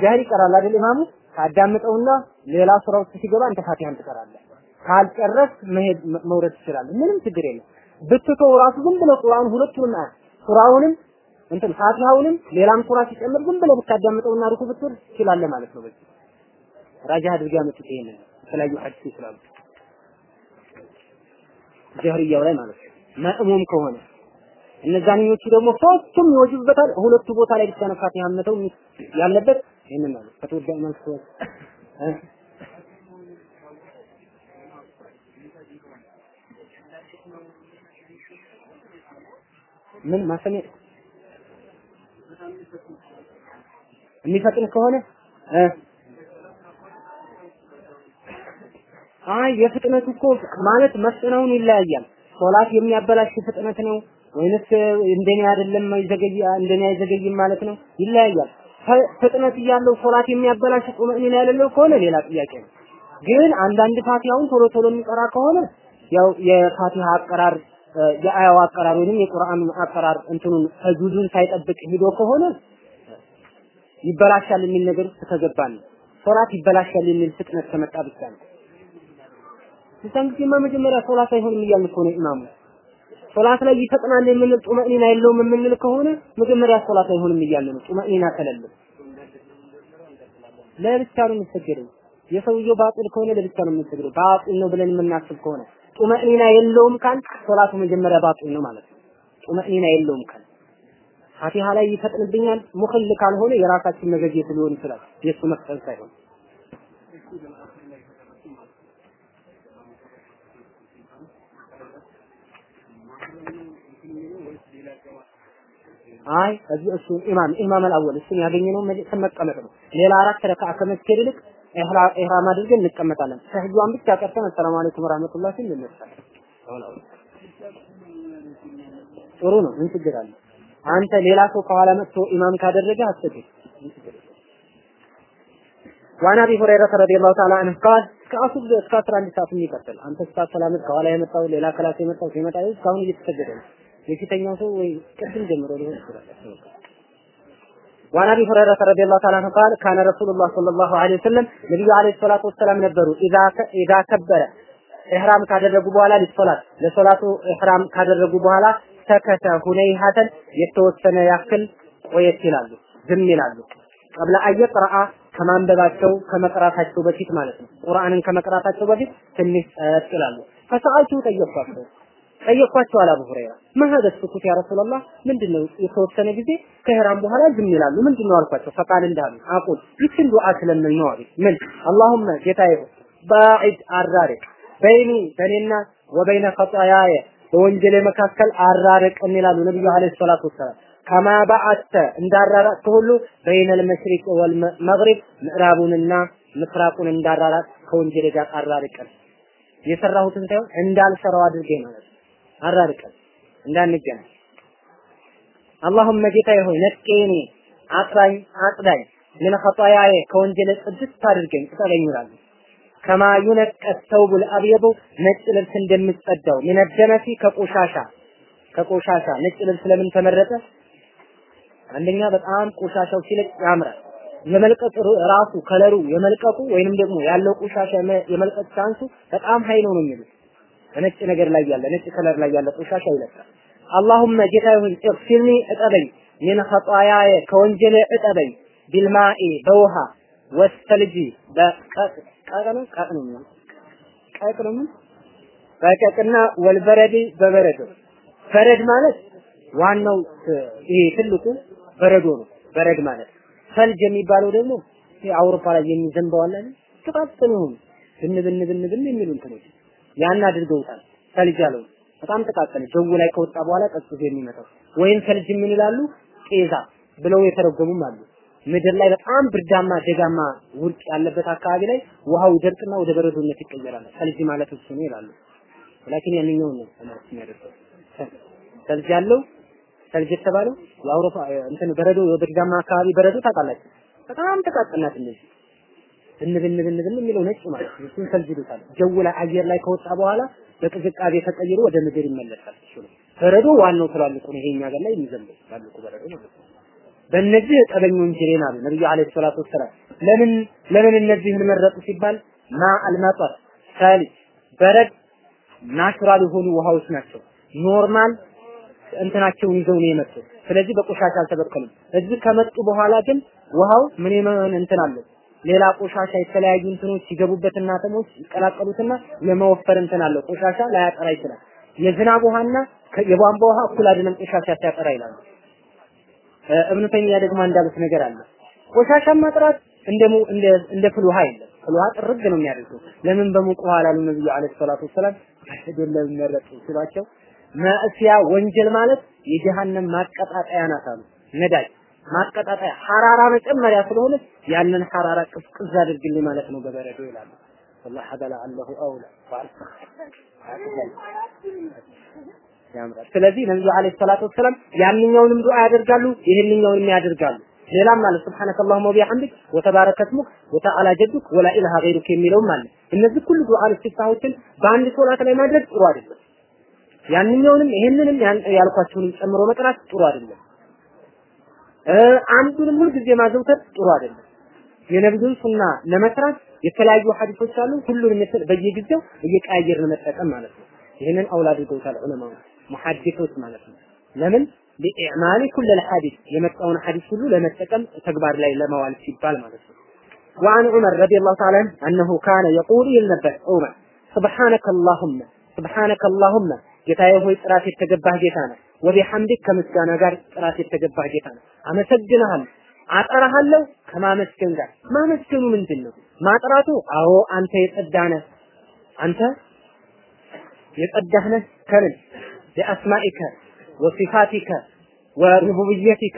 ጀህሪ ይቀራል አይደል ኢማሙ ካዳምጠውና ሌላ ስራ ውስጥ ሲገባ አንተ ፋቲሃን ትቀራለህ። ካልጨረስ መሄድ መውረድ ትችላለህ። ምንም ችግር የለም። ብትተው ራሱ ዝም ብለህ ቁርአን ሁለቱንም አያ ሱራውንም እንትን ፋቲሃውንም ሌላም ሱራ ሲጨምር ዝም ብለህ ብታዳምጠውና ሩኩ ብትወርድ ትችላለህ ማለት ነው። በዚህ ራጃ አድርገህ ያመጡት ይሄንን የተለያዩ ሐዲስ ስላሉ ጀህርያው ላይ ማለት ነው። መእሙም ከሆነ እነዛኞቹ ደግሞ ሶስቱም ይወጅበታል። ሁለቱ ቦታ ላይ ብቻ ነው ፋቲሃ መተው ያለበት። ይሄንን ነው ከተወዳጅ መልስ ምን ማሰሚ የሚፈጥን ከሆነ አይ የፍጥነቱ እኮ ማለት መስጠናውን ይለያያል። ሶላት የሚያበላሽ ፍጥነት ነው ወይንስ እንደኔ አይደለም ይዘገይ እንደኔ አይዘገይም ማለት ነው? ይለያያል። ፍጥነት እያለው ሶላት የሚያበላሽ ጡመእኒና ያለለው ከሆነ ሌላ ጥያቄ ነው። ግን አንዳንድ ፋቲሃውን ቶሎ ቶሎ የሚቀራ ከሆነ ያው የፋቲሃ አቀራር የአያው አቀራር ወይንም የቁርአን አቀራር እንትኑን ተጁዱን ሳይጠብቅ ሂዶ ከሆነ ይበላሻል የሚል ነገር ውስጥ ሶላት ይበላሻል የሚል ፍጥነት ከመጣ ብቻ ነው። እዛን ጊዜማ መጀመሪያ ሶላት አይሆንም እያልን እኮ ነው ኢማሙ። ሶላት ላይ ይፈጥናል የምንል ጡመእኒና የለውም የምንል ከሆነ መጀመሪያ ሶላት አይሆንም እያልን ነው። ጡመእኒና ከሌለ ለብቻ ነው የሚሰገደው። የሰውየው ባጢል ከሆነ ለብቻ ነው የሚሰገደው። ባጢል ነው ብለን የምናስብ ከሆነ ጡመእኒና የለውም ካል ሶላቱ መጀመሪያ ባጢል ነው ማለት ነው። ጡመእኒና የለውም ካል ፋቲሃ ላይ ይፈጥንብኛል ሙኽል ካልሆነ የራሳችን መዘግየት ሊሆን ይችላል። የእሱ መፍጠን ሳይሆን አይ እሱ ኢማም ኢማም الأول እሱን ያገኘነው መቀመጥ ነው። ሌላ አራት ረካዓ ከመስገድ ይልቅ ኢህራም አድርገን እንቀመጣለን። ተህጅዋን ብቻ ቀርተን አሰላሙ አለይኩም ወራህመቱላሂ ሲል እንነሳለን። ጥሩ ነው። ምን ችግር አለ? አንተ ሌላ ሰው ከኋላ መጥቶ ኢማም ካደረገ አትሰግድ። ዋና abi ሁረይራ ረዲየላሁ ተዓላ አንሁ ቃል ከአሱብ እስከ 11 ሰዓት የሚቀጥል አንተ እስከ ሰላም ከኋላ የመጣው ሌላ ክላስ የመጣው ሲመጣ እስካሁን እየተሰገደ ነው። የፊተኛው ሰው ወይ ቅድም ጀምሮ ሊሆን ይችላል። وعن ابي هريره رضي الله تعالى عنه قال كان رسول الله صلى الله عليه وسلم ነብዩ አለይሂ ሰላቱ ወሰላም ነበሩ ኢዛ ኢዛ ከበረ ኢህራም ካደረጉ በኋላ ለሶላት ለሶላቱ ኢህራም ካደረጉ በኋላ ሰከተ ሁነይሃተን የተወሰነ ያክል ቆየት ይላሉ፣ ዝም ይላሉ። ቀብለ አየቅረአ ከማንበባቸው ከመቅራታቸው በፊት ማለት ነው። ቁርአንን ከመቅራታቸው በፊት ትንሽ ጸጥ ይላሉ። ፈሰአልቱ ጠየኳቸው ጠየኳቸው አለ አቡ ሁረይራ። ማህደ ስኩት ያ ረሱላህ ምንድነው? የተወሰነ ጊዜ ከህራም በኋላ ዝም ይላሉ። ምንድነው? አልኳቸው። ፈቃል እንዳሉ አቁል ይችን ዱዓ ስለምን ነው አሉኝ ምን? አላሁመ ጌታዬ ባዒድ አራሪቅ በይኒ በኔና ወበይነ ኸጣያየ በወንጀሌ መካከል አራርቅን ይላሉ ነብዩ አለይሂ ሰላቱ ወሰላም። ከማ በዓተ እንዳራራቅክ ሁሉ በይነል መሽሪቅ ወልመግሪብ ምዕራቡንና ምስራቁን እንዳራራቅ ከወንጀሌ ጋር አራርቀን የሰራሁትን ሳይሆን እንዳልሰራው አድርጌ ማለት አራርቀን እንዳንገናኝ አላሁመ ጌታዬ ሆይ ነቄኔ አጥራኝ አጽዳኝ ምን ኸጣያዬ ከወንጀል ጽድት አድርገኝ እጠበኝ ይላሉ ከማ ዩነቀት ተውቡል አብየዱ ነጭ ልብስ እንደምጸዳው ምን ደነሲ ከቆሻሻ ከቆሻሻ ነጭ ልብስ ለምን ተመረጠ? አንደኛ በጣም ቆሻሻው ሲለቅ ያምራል። የመልቀቅ ራሱ color ኡ የመልቀቁ ወይንም ደግሞ ያለው ቆሻሻ የመልቀቅ chance ኡ በጣም ኃይል ነው የሚሉት ነጭ ነገር ላይ ያለ ነጭ color ላይ ያለ ቆሻሻ ይለቃል። اللهم ጌታዬ ሆይ اغسلني እጠበኝ من خطاياي ከወንጀሌ እጠበኝ بالماء በውሃ والثلج በቀቅ ቀቅ ነው ቀቅ ነው ቀቅ ነው በቀቅና والبرد በበረዶ በረድ ማለት ዋናው ይሄ ትልቁ በረዶ ነው። በረድ ማለት ሰልጅ የሚባለው ደግሞ አውሮፓ ላይ የሚዘንበው አለ ይሁን ብን ብን ብን ብን የሚሉ እንትኖች ያን አድርገውታል። ሰልጅ አለው በጣም ጥቃቅን ጀው ላይ ከወጣ በኋላ ቀዝቅዞ የሚመጣው ወይም ሰልጅ ምን ይላሉ ጤዛ ብለው የተረጎሙም አሉ። ምድር ላይ በጣም ብርዳማ ደጋማ ውርጭ ያለበት አካባቢ ላይ ውሃው ይደርቅና ወደ በረዶነት ይቀየራል። ሰልጅ ማለት እሱ ነው ይላሉ። ላኪን ያንኛውን ነው ማለት የሚያደርገው ሰልጅ ያለው ሰልጅ የተባለው የአውሮፓ እንትን በረዶ የብርዳማ አካባቢ በረዶ ታውቃላችሁ። በጣም ተቃጥናት እንደዚህ ብን ብን የሚለው ነጭ ማለት ነው። እሱን ሰልጅ ይሉታል። ጀው ላይ አየር ላይ ከወጣ በኋላ በቅዝቃዜ ተቀይሮ ወደ ምድር ይመለሳል። እሱ በረዶ ዋናው ትላልቁ ነው። ይሄኛ ሀገር ላይ የሚዘንበው ትላልቁ በረዶ ነው። በእነዚህ ጠበኝ ወንጀሌን አሉ ነብዩ አለይሂ ሰላቱ ወሰላም። ለምን ለምን እነዚህን መረጡ ሲባል ماء المطر ثلج برد natural የሆኑ ውሃዎች ናቸው። normal እንትናቸውን ይዘው ነው የመጡት። ስለዚህ በቆሻሻ አልተበከሉም። እዚህ ከመጡ በኋላ ግን ውሃው ምን የመሆን እንትን አለው ሌላ ቆሻሻ የተለያዩ እንትኖች ሲገቡበትና አተሞች ይቀላቀሉትና የመወፈር እንትን አለው። ቆሻሻ ላያጠራ ይችላል። የዝናብ ውሃና የቧንቧ ውሃ እኩል አይደለም ቆሻሻ ሲያጠራ ይላሉ። እብኑ ተይሚያ ደግሞ እንዳሉት ነገር አለ። ቆሻሻ ማጥራት እንደ እንደ እንደ ፍል ውሃ የለም። ውሃ ጥርግ ነው የሚያደርገው። ለምን በሙቅ ውሃ ላሉ ነብዩ አለይሂ ሰላቱ ወሰላም አይደለም መረጡ ሲሏቸው ማእሲያ ወንጀል ማለት የጀሃነም ማቀጣጠያ ናት አሉ። ነዳጅ ማቀጣጠያ ሐራራ መጨመሪያ ስለሆነ ያንን ሐራራ ቅዝቅዝ አድርግልኝ ማለት ነው በበረዶ ይላሉ። والله هذا لعله اولى ያምራል። ስለዚህ ነብዩ አለይሂ ሰላቱ ወሰላም ያንኛውንም ዱዓ ያደርጋሉ፣ ይህንኛውንም ያደርጋሉ። ሌላም አለ ሱብሃነከ አላሁመ ወቢሐምዲክ ወተባረከ ስሙክ ወተዓላ ጀዱክ ወላ ኢላሃ ገይሩክ የሚለውም አለ። እነዚህ ሁሉ ዱዓ ኢስቲፍታሆችን በአንድ ሶላት ላይ ማድረግ ጥሩ አይደለም። ያንኛውንም ይሄንንም ያልኳቸውንም ጨምሮ መጥራት ጥሩ አይደለም። አንዱንም ሁልጊዜ ማዘውተር ጥሩ አይደለም። የነብዩን ሱና ለመስራት የተለያዩ ሐዲሶች አሉ። ሁሉንም በየጊዜው እየቀያየርን መጠቀም ማለት ነው። ይህንን አውላ አድርገውታል ዑለማው ሙሐዲሶች ማለት ነው። ለምን ሊኢዕማሊ ኩል الحديث የመጣውን ሐዲስ ሁሉ ለመጠቀም ተግባር ላይ ለማዋል ሲባል ማለት ነው። وعن عمر رضي الله تعالى عنه أنه كان يقول يلنبه عمر سبحانك اللهم سبحانك اللهم ጌታዬ ሆይ ጥራት የተገባህ ጌታ ነህ። ወቢሐምዲክ ከምስጋና ጋር ጥራት የተገባህ ጌታ ነህ። አመሰግንሃለሁ። አጠራሃለሁ ከማመስገን ጋር። ማመስገኑ ምንድን ነው? ማጥራቱ? አዎ አንተ የጸዳህ ነህ አንተ የጸዳህ ነህ ከምን ቢአስማኢከ ወሲፋቲከ ወሩቡብየቲከ።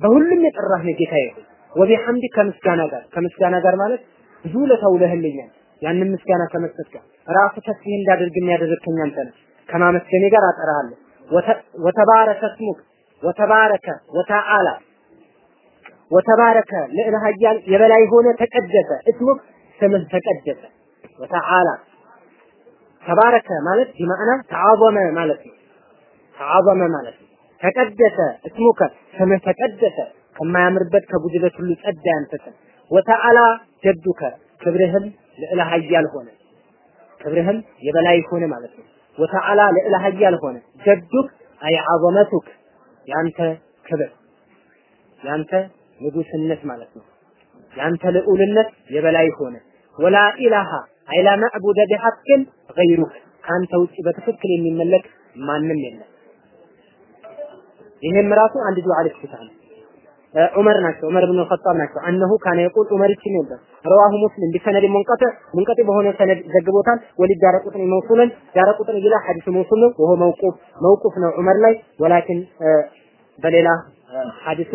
በሁሉም የጠራህ ጌታዬ። ሆይ ወቢሐምዲ ከምስጋና ጋር። ከምስጋና ጋር ማለት ብዙ ለተውለህልኛል። ያንን ምስጋና ከመስጠት ጋር። ራሱ ተስቢህ እንዳደርግ የሚያደርገኝ አንተ ነህ። ከማመስገኔ ጋር አጠራሃለሁ ወተባረከ ስሙክ ወተባረከ ወተዓላ ወተባረከ ልዕለ ኃያል የበላይ ሆነ ተቀደሰ። እስሙክ ስምህ ተቀደሰ። ወተዓላ ተባረከ ማለት ቢማዕና ተዓዘመ ማለት ነው። ተዓዘመ ማለት ነው። ተቀደሰ እስሙከ ስምህ ተቀደሰ። ከማያምርበት ከጉድለት ሁሉ ጸዳ ያንተተ ወተዓላ ጀዱከ ክብርህም ልዕለ ኃያል ሆነ። ክብርህም የበላይ ሆነ ማለት ነው ወተዓላ ልዕለ ኃያል ሆነ ጀዱክ أي عظمتك ያንተ ክብር ያንተ ንጉስነት ማለት ነው። ያንተ ልዑልነት የበላይ ሆነ። ولا إله أي لا معبود بحق غيرك ካንተ ውጭ በትክክል የሚመለክ ማንም የለም። ይሄም ራሱ አንድ ዱዓ ልክታ ነው ዑመር ናቸው ዑመር ብን ኸጣብ ናቸው። أنه كان يقول ዑመር ይችል ነበር። رواه مسلم بسند منقطع منقطع በሆነ ሰነድ ዘግቦታል። وللدارقطني موصولا ዳረቁጥኒ ይላ ሐዲስ መውሱል ነው። ወሆ መውቁፍ መውቁፍ ነው ዑመር ላይ። ወላኪን በሌላ ሐዲሱ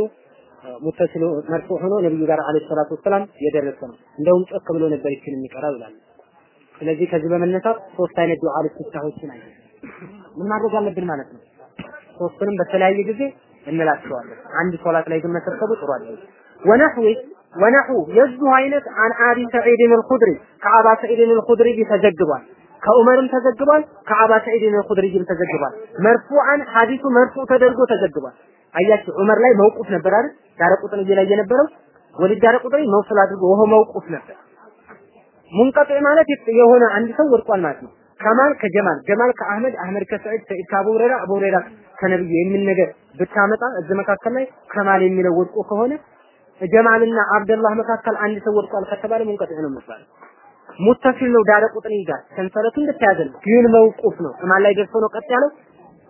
ሙተሲሉ መርፉዕ ሆኖ ነብዩ ጋር አለይሂ ሰላቱ ወሰላም የደረሰ ነው። እንደውም ጮክ ብሎ ነበር ይችን የሚቀራው ይላል። ስለዚህ ከዚህ በመነሳት ሶስት አይነት ዱዓ ልትስታሆችን አይ ምን ማድረግ አለብን ማለት ነው? ሶስቱንም በተለያየ ጊዜ እንላቸዋለን። አንድ ሶላት ላይ ግን መሰብሰቡ ጥሩ አይደለም። ወነህዊ ወነሁ የዙ አይነት አን አቢ ሰዒድ አልኹድሪ ከአባ ሰዒድ አልኹድሪ ተዘግቧል። ከዑመርም ተዘግቧል ከአባ ሰዒድ አልኹድሪም ተዘግቧል። መርፉዓን ሐዲሱ መርፉዕ ተደርጎ ተዘግቧል። አያችሁ ዑመር ላይ መውቁፍ ነበር አይደል? ዳረቁጥን ላይ የነበረው ወሊድ ዳረቁጥን መውሰል አድርጎ ወሆ መውቁፍ ነበር። ሙንቀጥ ማለት የሆነ አንድ ሰው ወድቋል ማለት ነው ከማል ከጀማል ጀማል ከአህመድ አህመድ ከሰዒድ ሰዒድ ከአቡ ሁረይራ አቡ ሁረይራ ከነብዩ የሚል ነገር ብታመጣ እዚህ መካከል ላይ ከማል የሚለው ወድቆ ከሆነ ጀማልና አብደላህ መካከል አንድ ሰው ወድቋል ከተባለ ሙንቀጥ ነው የሚባለው ሙተሲል ነው ዳረ ቁጥን ይዛል። ሰንሰለቱ እንደተያዘ ነው። ግን መውቁፍ ነው። ማን ላይ ደርሶ ነው ቀጥ ያለው።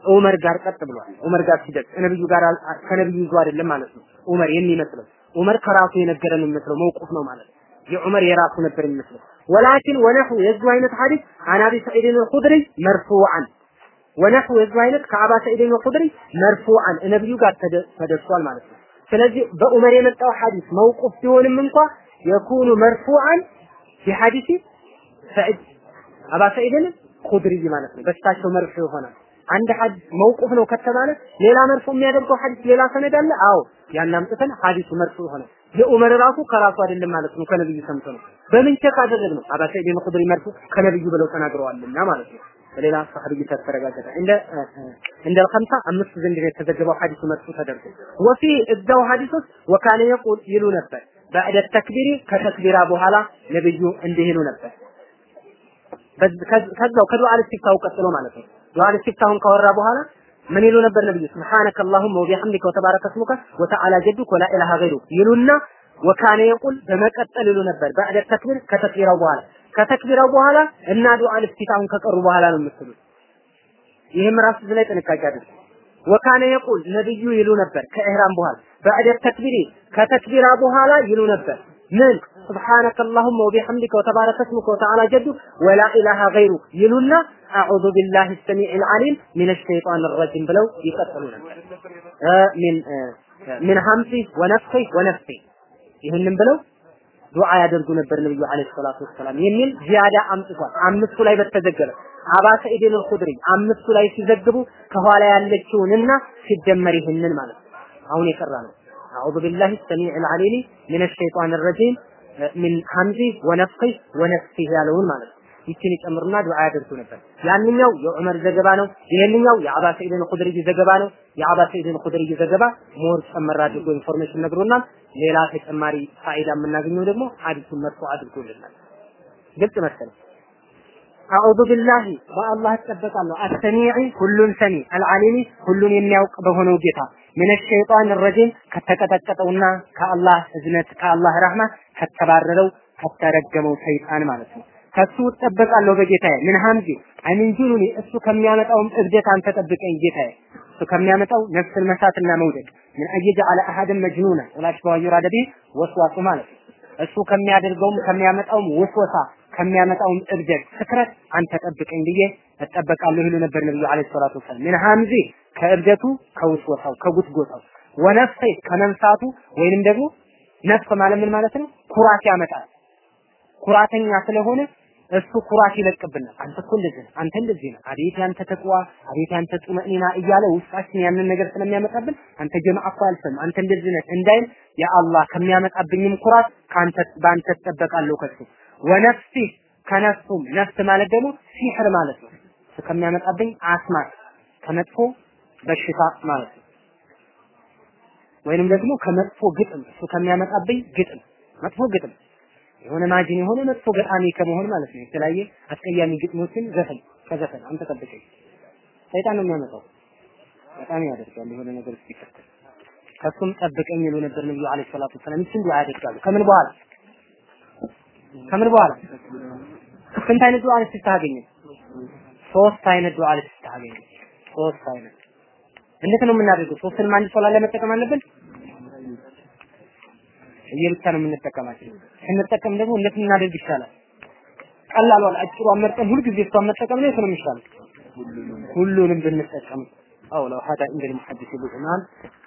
ዑመር ጋር ቀጥ ብሏል። ዑመር ጋር ሲደርስ ነብዩ ጋር ከነብዩ ይዞ አይደለም ማለት ነው። ዑመር የሚመስለው ዑመር ከራሱ የነገረን የሚመስለው። መውቁፍ ነው ማለት ነው። የዑመር የራሱ ነበር የሚመስለው ወላኪን ወነሑ የዙ አይነት ሐዲስ አን አቢ ሰዒድ አልኹድሪ መርፉዓን። ወነሑ የዙ አይነት ከአባ ሰዒድ አልኹድሪ መርፉዓን ነብዩ ጋር ተደርሷል ማለት ነው። ስለዚህ በዑመር የመጣው ሐዲስ መውቁፍ ቢሆንም እንኳ የኩኑ መርፉዓን ቢሐዲሲ ሰዒድ አባ ሰዒድን ኹድሪ ማለት ነው። በስታቸው መርፉ ይሆናል። አንድ ሐዲስ መውቁፍ ነው ከተባለ ሌላ መርፉ የሚያደርገው ሐዲስ ሌላ ሰነድ አለ? አዎ። ያን አምጥተን ሐዲሱ መርፉ ሆነ የዑመር ራሱ ከራሱ አይደለም ማለት ነው ከነብዩ ሰምቶ ነው በምን ቸክ አደረግ ነው አባ ሰዒድ ኹድሪ መርፉ ከነብዩ ብለው ተናግረዋልና ማለት ነው በሌላ ሰሐቢ ተረጋገጠ እንደ እንደ الخمسه አምስት ዘንድ ነው የተዘገበው ሐዲሱ መርፉ ተደርጎ ወፊ እዛው ሐዲስ ውስጥ ወካነ የቁል ይሉ ነበር بعد التكبير ከተክቢራ በኋላ ነብዩ እንዲህ ይሉ ነበር ከዛው ከዱዓ ልስቲፍታው ቀጥሎ ማለት ነው ዱዓ ልስቲፍታውን ካወራ በኋላ ምን ይሉ ነበር ነብዩ ስብሓነከ አላሁመ ወቢሐምዲከ ወተባረከ ስሙከ ወተዓላ ጀዱከ ወላ ኢላሃ ገይሩክ ይሉና ወካነ የቁል በመቀጠል ይሉ ነበር ባዕደ ተክቢር ከተክቢራው በኋላ ከተክቢራው በኋላ እና ዱዓ ልስቲታውን ከቀሩ በኋላ ነው የምትሉት ይህም ራሱ ላይ ጥንቃቄ አድርጉ ወካነ የቁል ነብዩ ይሉ ነበር ከኢህራም በኋላ ባዕደ ተክቢሪ ከተክቢራ በኋላ ይሉ ነበር ምን سبحانك اللهم وبحمدك وتبارك اسمك وتعالى جدك ولا إله غيرك يلونا አዑዙ ቢላሂ ሰሚዕል ዓሊም ሚነ ሸይጣን ረጂም ብለው ይቀጥሉ ነበር። ሚን ሚን ሐምሲ ወነፍሲ ወነፍሲ ይህንን ብለው ዱዓ ያደርጉ ነበር ነብዩ አለይሂ ሰላቱ ወሰላም የሚል ዚያዳ አምጥቷል። አምስቱ ላይ በተዘገበ አባ ሰዒድ አልኹድሪ አምስቱ ላይ ሲዘግቡ ከኋላ ያለችውንና ሲደመር ይህንን ማለት ነው። አሁን የቀራ ነው። አዑዙ ቢላሂ ሰሚዕል ዓሊም ሚነ ሸይጣን ረጂም ሚን ሐምዚ ወነፍሲ ወነፍሲ ያለውን ማለት ነው። ይችን ይጨምሩና ዱዓ ያደርጉ ነበር። ያንኛው የዑመር ዘገባ ነው። ይሄንኛው የአባ ሰዒድን ኹድሪ ዘገባ ነው። የአባ ሰዒድን ኹድሪ ዘገባ more ጨመር አድርጎ information ነግሮናል። ሌላ ተጨማሪ ፋይዳ የምናገኘው ደግሞ ሐዲሱን مرفوع አድርጎልናል። ግልጽ መሰለኝ። أعوذ بالله በአላህ እጠበቃለሁ። السميع ሁሉን ሰሚ العليم ሁሉን የሚያውቅ በሆነው ጌታ من الشيطان الرجيم ከተቀጠቀጠውና ከአላህ እዝነት ከአላህ ረህማ ከተባረረው ከተረገመው ሰይጣን ማለት ነው። ከሱ እጠበቃለሁ በጌታዬ። من همزه አይምን ጁኑኒ? እሱ ከሚያመጣውም እብደት አንተ ጠብቀኝ ጌታዬ። እሱ ከሚያመጣው ነፍስን መሳትና መውደቅ ምን አየጀዐለ አሐድን መጅኑና ወላሽ በዋዩራ ደቢ ወስዋሱ ማለት እሱ ከሚያደርገውም ከሚያመጣውም ወስወሳ ከሚያመጣውም እብደት ስክረት አንተ ጠብቀኝ ብዬ እጠበቃለሁ ይሉ ነበር ነብዩ አለይሂ ሰላቱ ወሰላም። ምን ሐምዚ ከእብደቱ ከውስወሳው ከጉትጎታው። ወነፍሴ ከመንሳቱ ወይንም ደግሞ ነፍስ ማለት ምን ማለት ነው? ኩራት ያመጣል። ኩራተኛ ስለሆነ እሱ ኩራት ይለቅብናል። አንተ እኮ እንደዚህ ነህ፣ አንተ እንደዚህ ነህ፣ አቤት ያንተ ተቅዋ፣ አቤት ያንተ ጡመኒና እያለ ውስጣችን ያንን ነገር ስለሚያመጣብን አንተ ጀማዓ እኮ አልሰም፣ አንተ እንደዚህ ነህ እንዳይል የአላህ ከሚያመጣብኝም ኩራት ከአንተ በአንተ እጠበቃለሁ ከሱ ወነፍሲ ከነፍሱም ነፍስ ማለት ደግሞ ሲሕር ማለት ነው። ከሚያመጣብኝ አስማት ከመጥፎ በሽታ ማለት ነው። ወይንም ደግሞ ከመጥፎ ግጥም እሱ ከሚያመጣብኝ ግጥም መጥፎ ግጥም የሆነ ማጂን የሆነ መጥፎ ገጣሚ ከመሆን ማለት ነው። የተለያየ አስቀያሚ ግጥሞችን ዘፈን ከዘፈን አንተ ጠብቀኝ። ሰይጣን ነው የሚያመጣው። በጣም ያደርጋል የሆነ ነገር ሲከተል ከሱም ጠብቀኝ ይሉ ነበር ነብዩ አለይሂ ሰላቱ ወሰላም። ይችን ዱዓ ያደርጋሉ። ከምን በኋላ ከምን በኋላ ስንት አይነት ዱዓ ልትታገኝ? ሶስት አይነት ዱዓ ልትታገኝ። ሶስት አይነት እንዴት ነው የምናደርገው? ሶስቱንም አንድ ሶላ ላይ መጠቀም አለብን። እየብቻ ነው የምንጠቀማቸው። ስንጠቀም ደግሞ እንዴት እናደርግ ይሻላል? ቀላሏን አጭሯን መርጠን ሁልጊዜ እሷን መጠቀም ነው የሚሻለው። ሁሉንም ብንጠቀም አው ለው ሀዳ እንደ ሙሐዲስ ኢብኑ